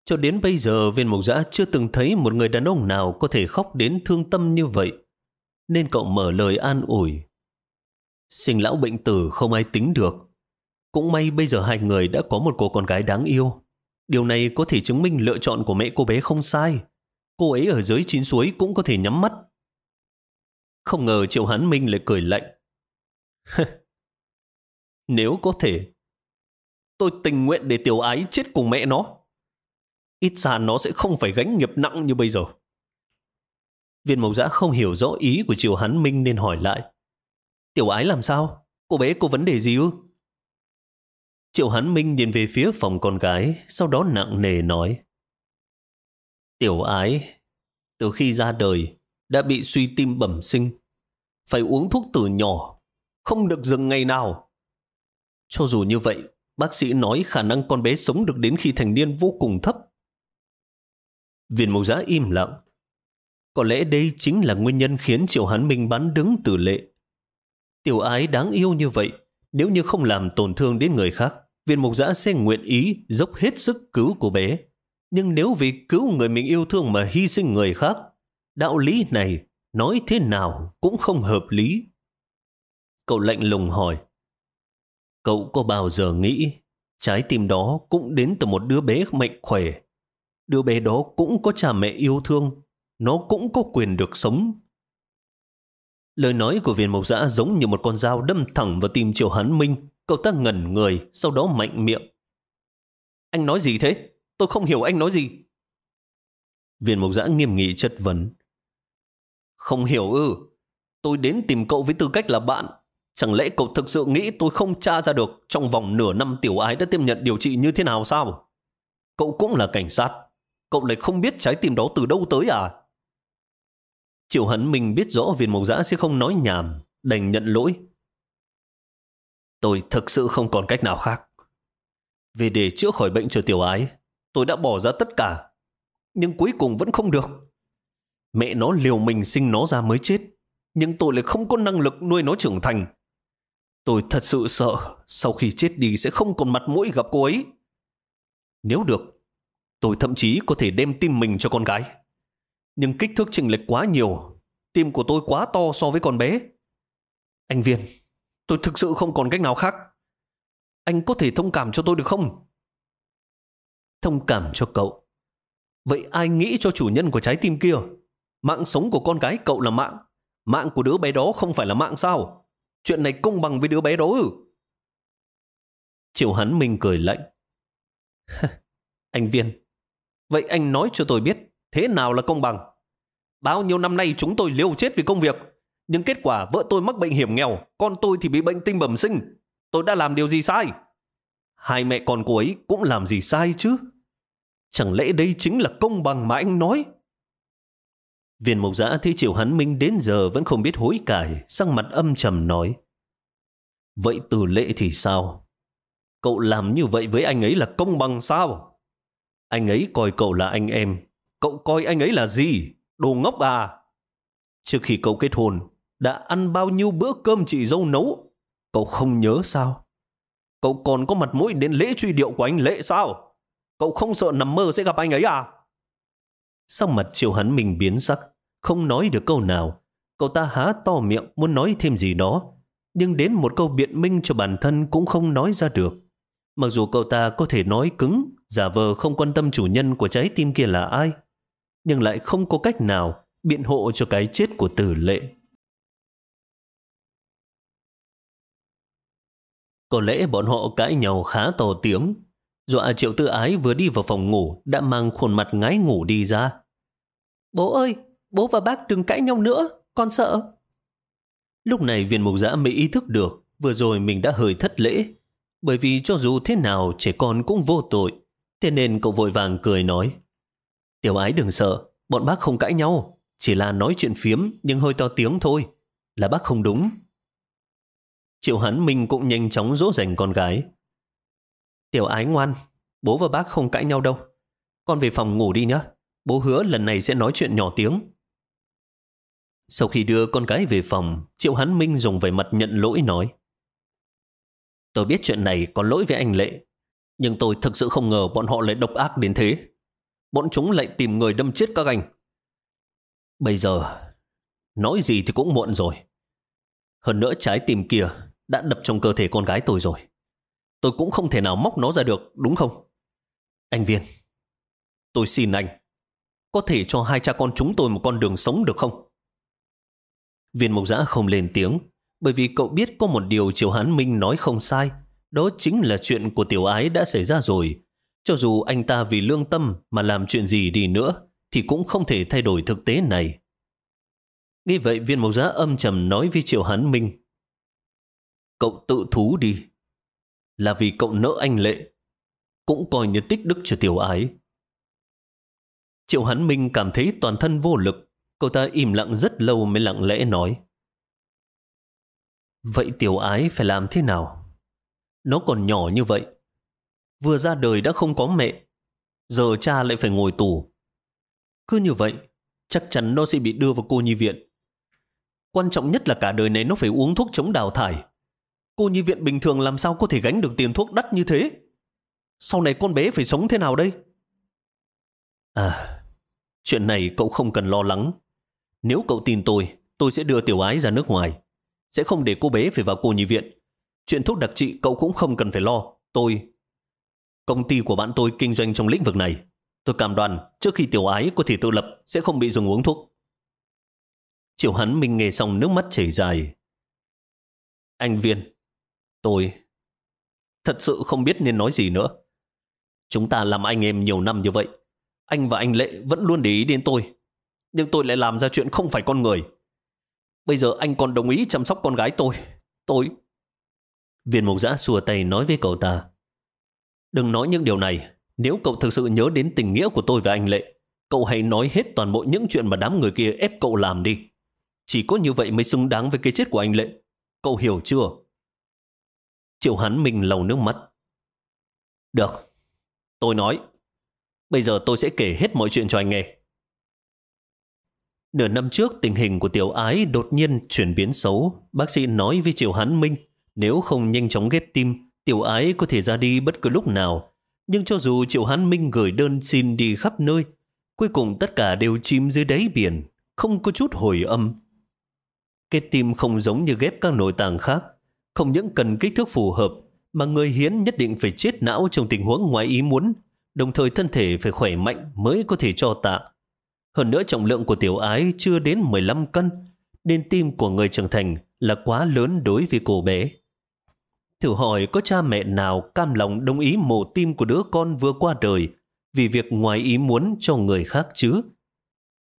Cho đến bây giờ, viên mục giã chưa từng thấy một người đàn ông nào có thể khóc đến thương tâm như vậy. Nên cậu mở lời an ủi. Sinh lão bệnh tử không ai tính được. Cũng may bây giờ hai người đã có một cô con gái đáng yêu. Điều này có thể chứng minh lựa chọn của mẹ cô bé không sai. Cô ấy ở dưới chín suối cũng có thể nhắm mắt. Không ngờ Triệu Hán Minh lại cười lạnh. Nếu có thể, tôi tình nguyện để tiểu ái chết cùng mẹ nó. Ít ra nó sẽ không phải gánh nghiệp nặng như bây giờ. Viên mộc giã không hiểu rõ ý của Triệu Hán Minh nên hỏi lại. Tiểu ái làm sao? Cô bé có vấn đề gì ư? Triệu Hán Minh nhìn về phía phòng con gái, sau đó nặng nề nói. Tiểu ái, từ khi ra đời, đã bị suy tim bẩm sinh. Phải uống thuốc từ nhỏ, không được dừng ngày nào. Cho dù như vậy, bác sĩ nói khả năng con bé sống được đến khi thành niên vô cùng thấp. Viên mộc giá im lặng. Có lẽ đây chính là nguyên nhân khiến Triệu Hán Minh bán đứng tử lệ. Tiểu ái đáng yêu như vậy, nếu như không làm tổn thương đến người khác, viên mục giã sẽ nguyện ý dốc hết sức cứu cô bé. Nhưng nếu vì cứu người mình yêu thương mà hy sinh người khác, đạo lý này nói thế nào cũng không hợp lý. Cậu lạnh lùng hỏi, cậu có bao giờ nghĩ trái tim đó cũng đến từ một đứa bé mạnh khỏe. Đứa bé đó cũng có cha mẹ yêu thương, nó cũng có quyền được sống. Lời nói của viên mộc giã giống như một con dao đâm thẳng vào tim Triệu Hán Minh. Cậu ta ngẩn người, sau đó mạnh miệng. Anh nói gì thế? Tôi không hiểu anh nói gì. Viên mộc giã nghiêm nghị chất vấn. Không hiểu ư. Tôi đến tìm cậu với tư cách là bạn. Chẳng lẽ cậu thực sự nghĩ tôi không tra ra được trong vòng nửa năm tiểu ái đã tiếp nhận điều trị như thế nào sao? Cậu cũng là cảnh sát. Cậu lại không biết trái tim đó từ đâu tới à? Triệu Hấn Minh biết rõ viên mộc giã sẽ không nói nhảm, đành nhận lỗi. Tôi thực sự không còn cách nào khác. Vì để chữa khỏi bệnh cho tiểu ái, tôi đã bỏ ra tất cả. Nhưng cuối cùng vẫn không được. Mẹ nó liều mình sinh nó ra mới chết. Nhưng tôi lại không có năng lực nuôi nó trưởng thành. Tôi thật sự sợ sau khi chết đi sẽ không còn mặt mũi gặp cô ấy. Nếu được, tôi thậm chí có thể đem tim mình cho con gái. Nhưng kích thước chênh lệch quá nhiều. Tim của tôi quá to so với con bé. Anh Viên, tôi thực sự không còn cách nào khác. Anh có thể thông cảm cho tôi được không? Thông cảm cho cậu. Vậy ai nghĩ cho chủ nhân của trái tim kia? Mạng sống của con gái cậu là mạng. Mạng của đứa bé đó không phải là mạng sao? Chuyện này công bằng với đứa bé đó ư? Triệu Hán minh cười lạnh. anh Viên, vậy anh nói cho tôi biết thế nào là công bằng? Bao nhiêu năm nay chúng tôi liều chết vì công việc, nhưng kết quả vợ tôi mắc bệnh hiểm nghèo, con tôi thì bị bệnh tinh bẩm sinh. Tôi đã làm điều gì sai? Hai mẹ con cô ấy cũng làm gì sai chứ? Chẳng lẽ đây chính là công bằng mà anh nói? Viên Mộc giã thấy Triệu Hắn Minh đến giờ vẫn không biết hối cải, sang mặt âm trầm nói. Vậy từ lệ thì sao? Cậu làm như vậy với anh ấy là công bằng sao? Anh ấy coi cậu là anh em. Cậu coi anh ấy là gì? Đồ ngốc à? Trước khi cậu kết hôn, đã ăn bao nhiêu bữa cơm chị dâu nấu? Cậu không nhớ sao? Cậu còn có mặt mũi đến lễ truy điệu của anh Lệ sao? Cậu không sợ nằm mơ sẽ gặp anh ấy à? Sau mặt triệu hắn mình biến sắc, không nói được câu nào. Cậu ta há to miệng muốn nói thêm gì đó, nhưng đến một câu biện minh cho bản thân cũng không nói ra được. Mặc dù cậu ta có thể nói cứng, giả vờ không quan tâm chủ nhân của trái tim kia là ai, nhưng lại không có cách nào biện hộ cho cái chết của tử lệ. Có lẽ bọn họ cãi nhau khá to tiếng. Dọa triệu tư ái vừa đi vào phòng ngủ đã mang khuôn mặt ngái ngủ đi ra. Bố ơi, bố và bác đừng cãi nhau nữa, con sợ. Lúc này viên mục giã mới ý thức được vừa rồi mình đã hơi thất lễ. Bởi vì cho dù thế nào trẻ con cũng vô tội. Thế nên cậu vội vàng cười nói. Tiểu ái đừng sợ, bọn bác không cãi nhau. Chỉ là nói chuyện phiếm nhưng hơi to tiếng thôi. Là bác không đúng. Triệu hắn mình cũng nhanh chóng dỗ dành con gái. Tiểu ái ngoan, bố và bác không cãi nhau đâu. Con về phòng ngủ đi nhé. Bố hứa lần này sẽ nói chuyện nhỏ tiếng. Sau khi đưa con gái về phòng, Triệu hán Minh dùng vẻ mặt nhận lỗi nói. Tôi biết chuyện này có lỗi với anh Lệ, nhưng tôi thực sự không ngờ bọn họ lại độc ác đến thế. Bọn chúng lại tìm người đâm chết các anh. Bây giờ, nói gì thì cũng muộn rồi. Hơn nữa trái tim kia đã đập trong cơ thể con gái tôi rồi. Tôi cũng không thể nào móc nó ra được, đúng không? Anh Viên, tôi xin anh, có thể cho hai cha con chúng tôi một con đường sống được không? Viên mộc giã không lên tiếng, bởi vì cậu biết có một điều Triều Hán Minh nói không sai. Đó chính là chuyện của tiểu ái đã xảy ra rồi. Cho dù anh ta vì lương tâm mà làm chuyện gì đi nữa, thì cũng không thể thay đổi thực tế này. Nghĩ vậy viên mộc giã âm trầm nói với Triệu Hán Minh. Cậu tự thú đi. Là vì cậu nỡ anh lệ. Cũng coi như tích đức cho tiểu ái. Triệu Hán Minh cảm thấy toàn thân vô lực. Cậu ta im lặng rất lâu mới lặng lẽ nói. Vậy tiểu ái phải làm thế nào? Nó còn nhỏ như vậy. Vừa ra đời đã không có mẹ. Giờ cha lại phải ngồi tù. Cứ như vậy, chắc chắn nó sẽ bị đưa vào cô nhi viện. Quan trọng nhất là cả đời này nó phải uống thuốc chống đào thải. Cô nhi viện bình thường làm sao có thể gánh được tiền thuốc đắt như thế? Sau này con bé phải sống thế nào đây? À, chuyện này cậu không cần lo lắng. Nếu cậu tin tôi, tôi sẽ đưa tiểu ái ra nước ngoài. Sẽ không để cô bé phải vào cô nhi viện. Chuyện thuốc đặc trị cậu cũng không cần phải lo. Tôi... Công ty của bạn tôi kinh doanh trong lĩnh vực này. Tôi cảm đoàn trước khi tiểu ái có thể tự lập sẽ không bị dùng uống thuốc. Triệu hắn minh nghe xong nước mắt chảy dài. Anh Viên, tôi thật sự không biết nên nói gì nữa. Chúng ta làm anh em nhiều năm như vậy. Anh và anh Lệ vẫn luôn để ý đến tôi. Nhưng tôi lại làm ra chuyện không phải con người. Bây giờ anh còn đồng ý chăm sóc con gái tôi. Tôi... Viên mục giã xua tay nói với cậu ta. Đừng nói những điều này. Nếu cậu thực sự nhớ đến tình nghĩa của tôi và anh Lệ, cậu hãy nói hết toàn bộ những chuyện mà đám người kia ép cậu làm đi. Chỉ có như vậy mới xứng đáng với cái chết của anh Lệ. Cậu hiểu chưa? Triệu hắn minh lầu nước mắt. Được. Tôi nói. Bây giờ tôi sẽ kể hết mọi chuyện cho anh nghe. Nửa năm trước, tình hình của tiểu ái đột nhiên chuyển biến xấu. Bác sĩ nói với Triệu Hán Minh, nếu không nhanh chóng ghép tim, tiểu ái có thể ra đi bất cứ lúc nào. Nhưng cho dù Triệu Hán Minh gửi đơn xin đi khắp nơi, cuối cùng tất cả đều chìm dưới đáy biển, không có chút hồi âm. Ghép tim không giống như ghép các nội tạng khác, không những cần kích thước phù hợp, mà người hiến nhất định phải chết não trong tình huống ngoài ý muốn, đồng thời thân thể phải khỏe mạnh mới có thể cho tạ. Hơn nữa trọng lượng của tiểu ái chưa đến 15 cân, nên tim của người trưởng thành là quá lớn đối với cô bé. Thử hỏi có cha mẹ nào cam lòng đồng ý mổ tim của đứa con vừa qua đời vì việc ngoài ý muốn cho người khác chứ?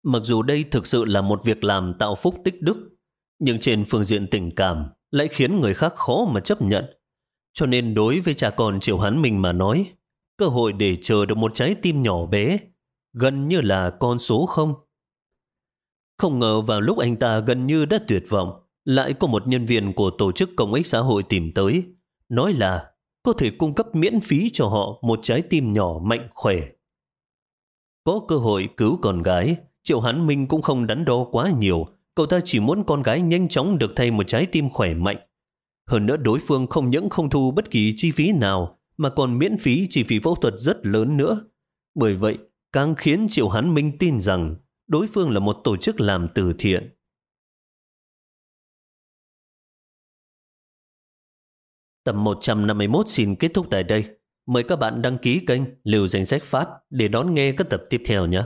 Mặc dù đây thực sự là một việc làm tạo phúc tích đức, nhưng trên phương diện tình cảm lại khiến người khác khó mà chấp nhận. Cho nên đối với cha con Triệu Hán Minh mà nói, cơ hội để chờ được một trái tim nhỏ bé gần như là con số không. Không ngờ vào lúc anh ta gần như đã tuyệt vọng, lại có một nhân viên của tổ chức công ích xã hội tìm tới, nói là có thể cung cấp miễn phí cho họ một trái tim nhỏ mạnh khỏe. Có cơ hội cứu con gái, Triệu Hán Minh cũng không đắn đo quá nhiều, cậu ta chỉ muốn con gái nhanh chóng được thay một trái tim khỏe mạnh. Hơn nữa đối phương không những không thu bất kỳ chi phí nào, mà còn miễn phí chi phí phẫu thuật rất lớn nữa. Bởi vậy, càng khiến Triệu Hán Minh tin rằng đối phương là một tổ chức làm từ thiện. Tập 151 xin kết thúc tại đây. Mời các bạn đăng ký kênh Liều Danh Sách Phát để đón nghe các tập tiếp theo nhé.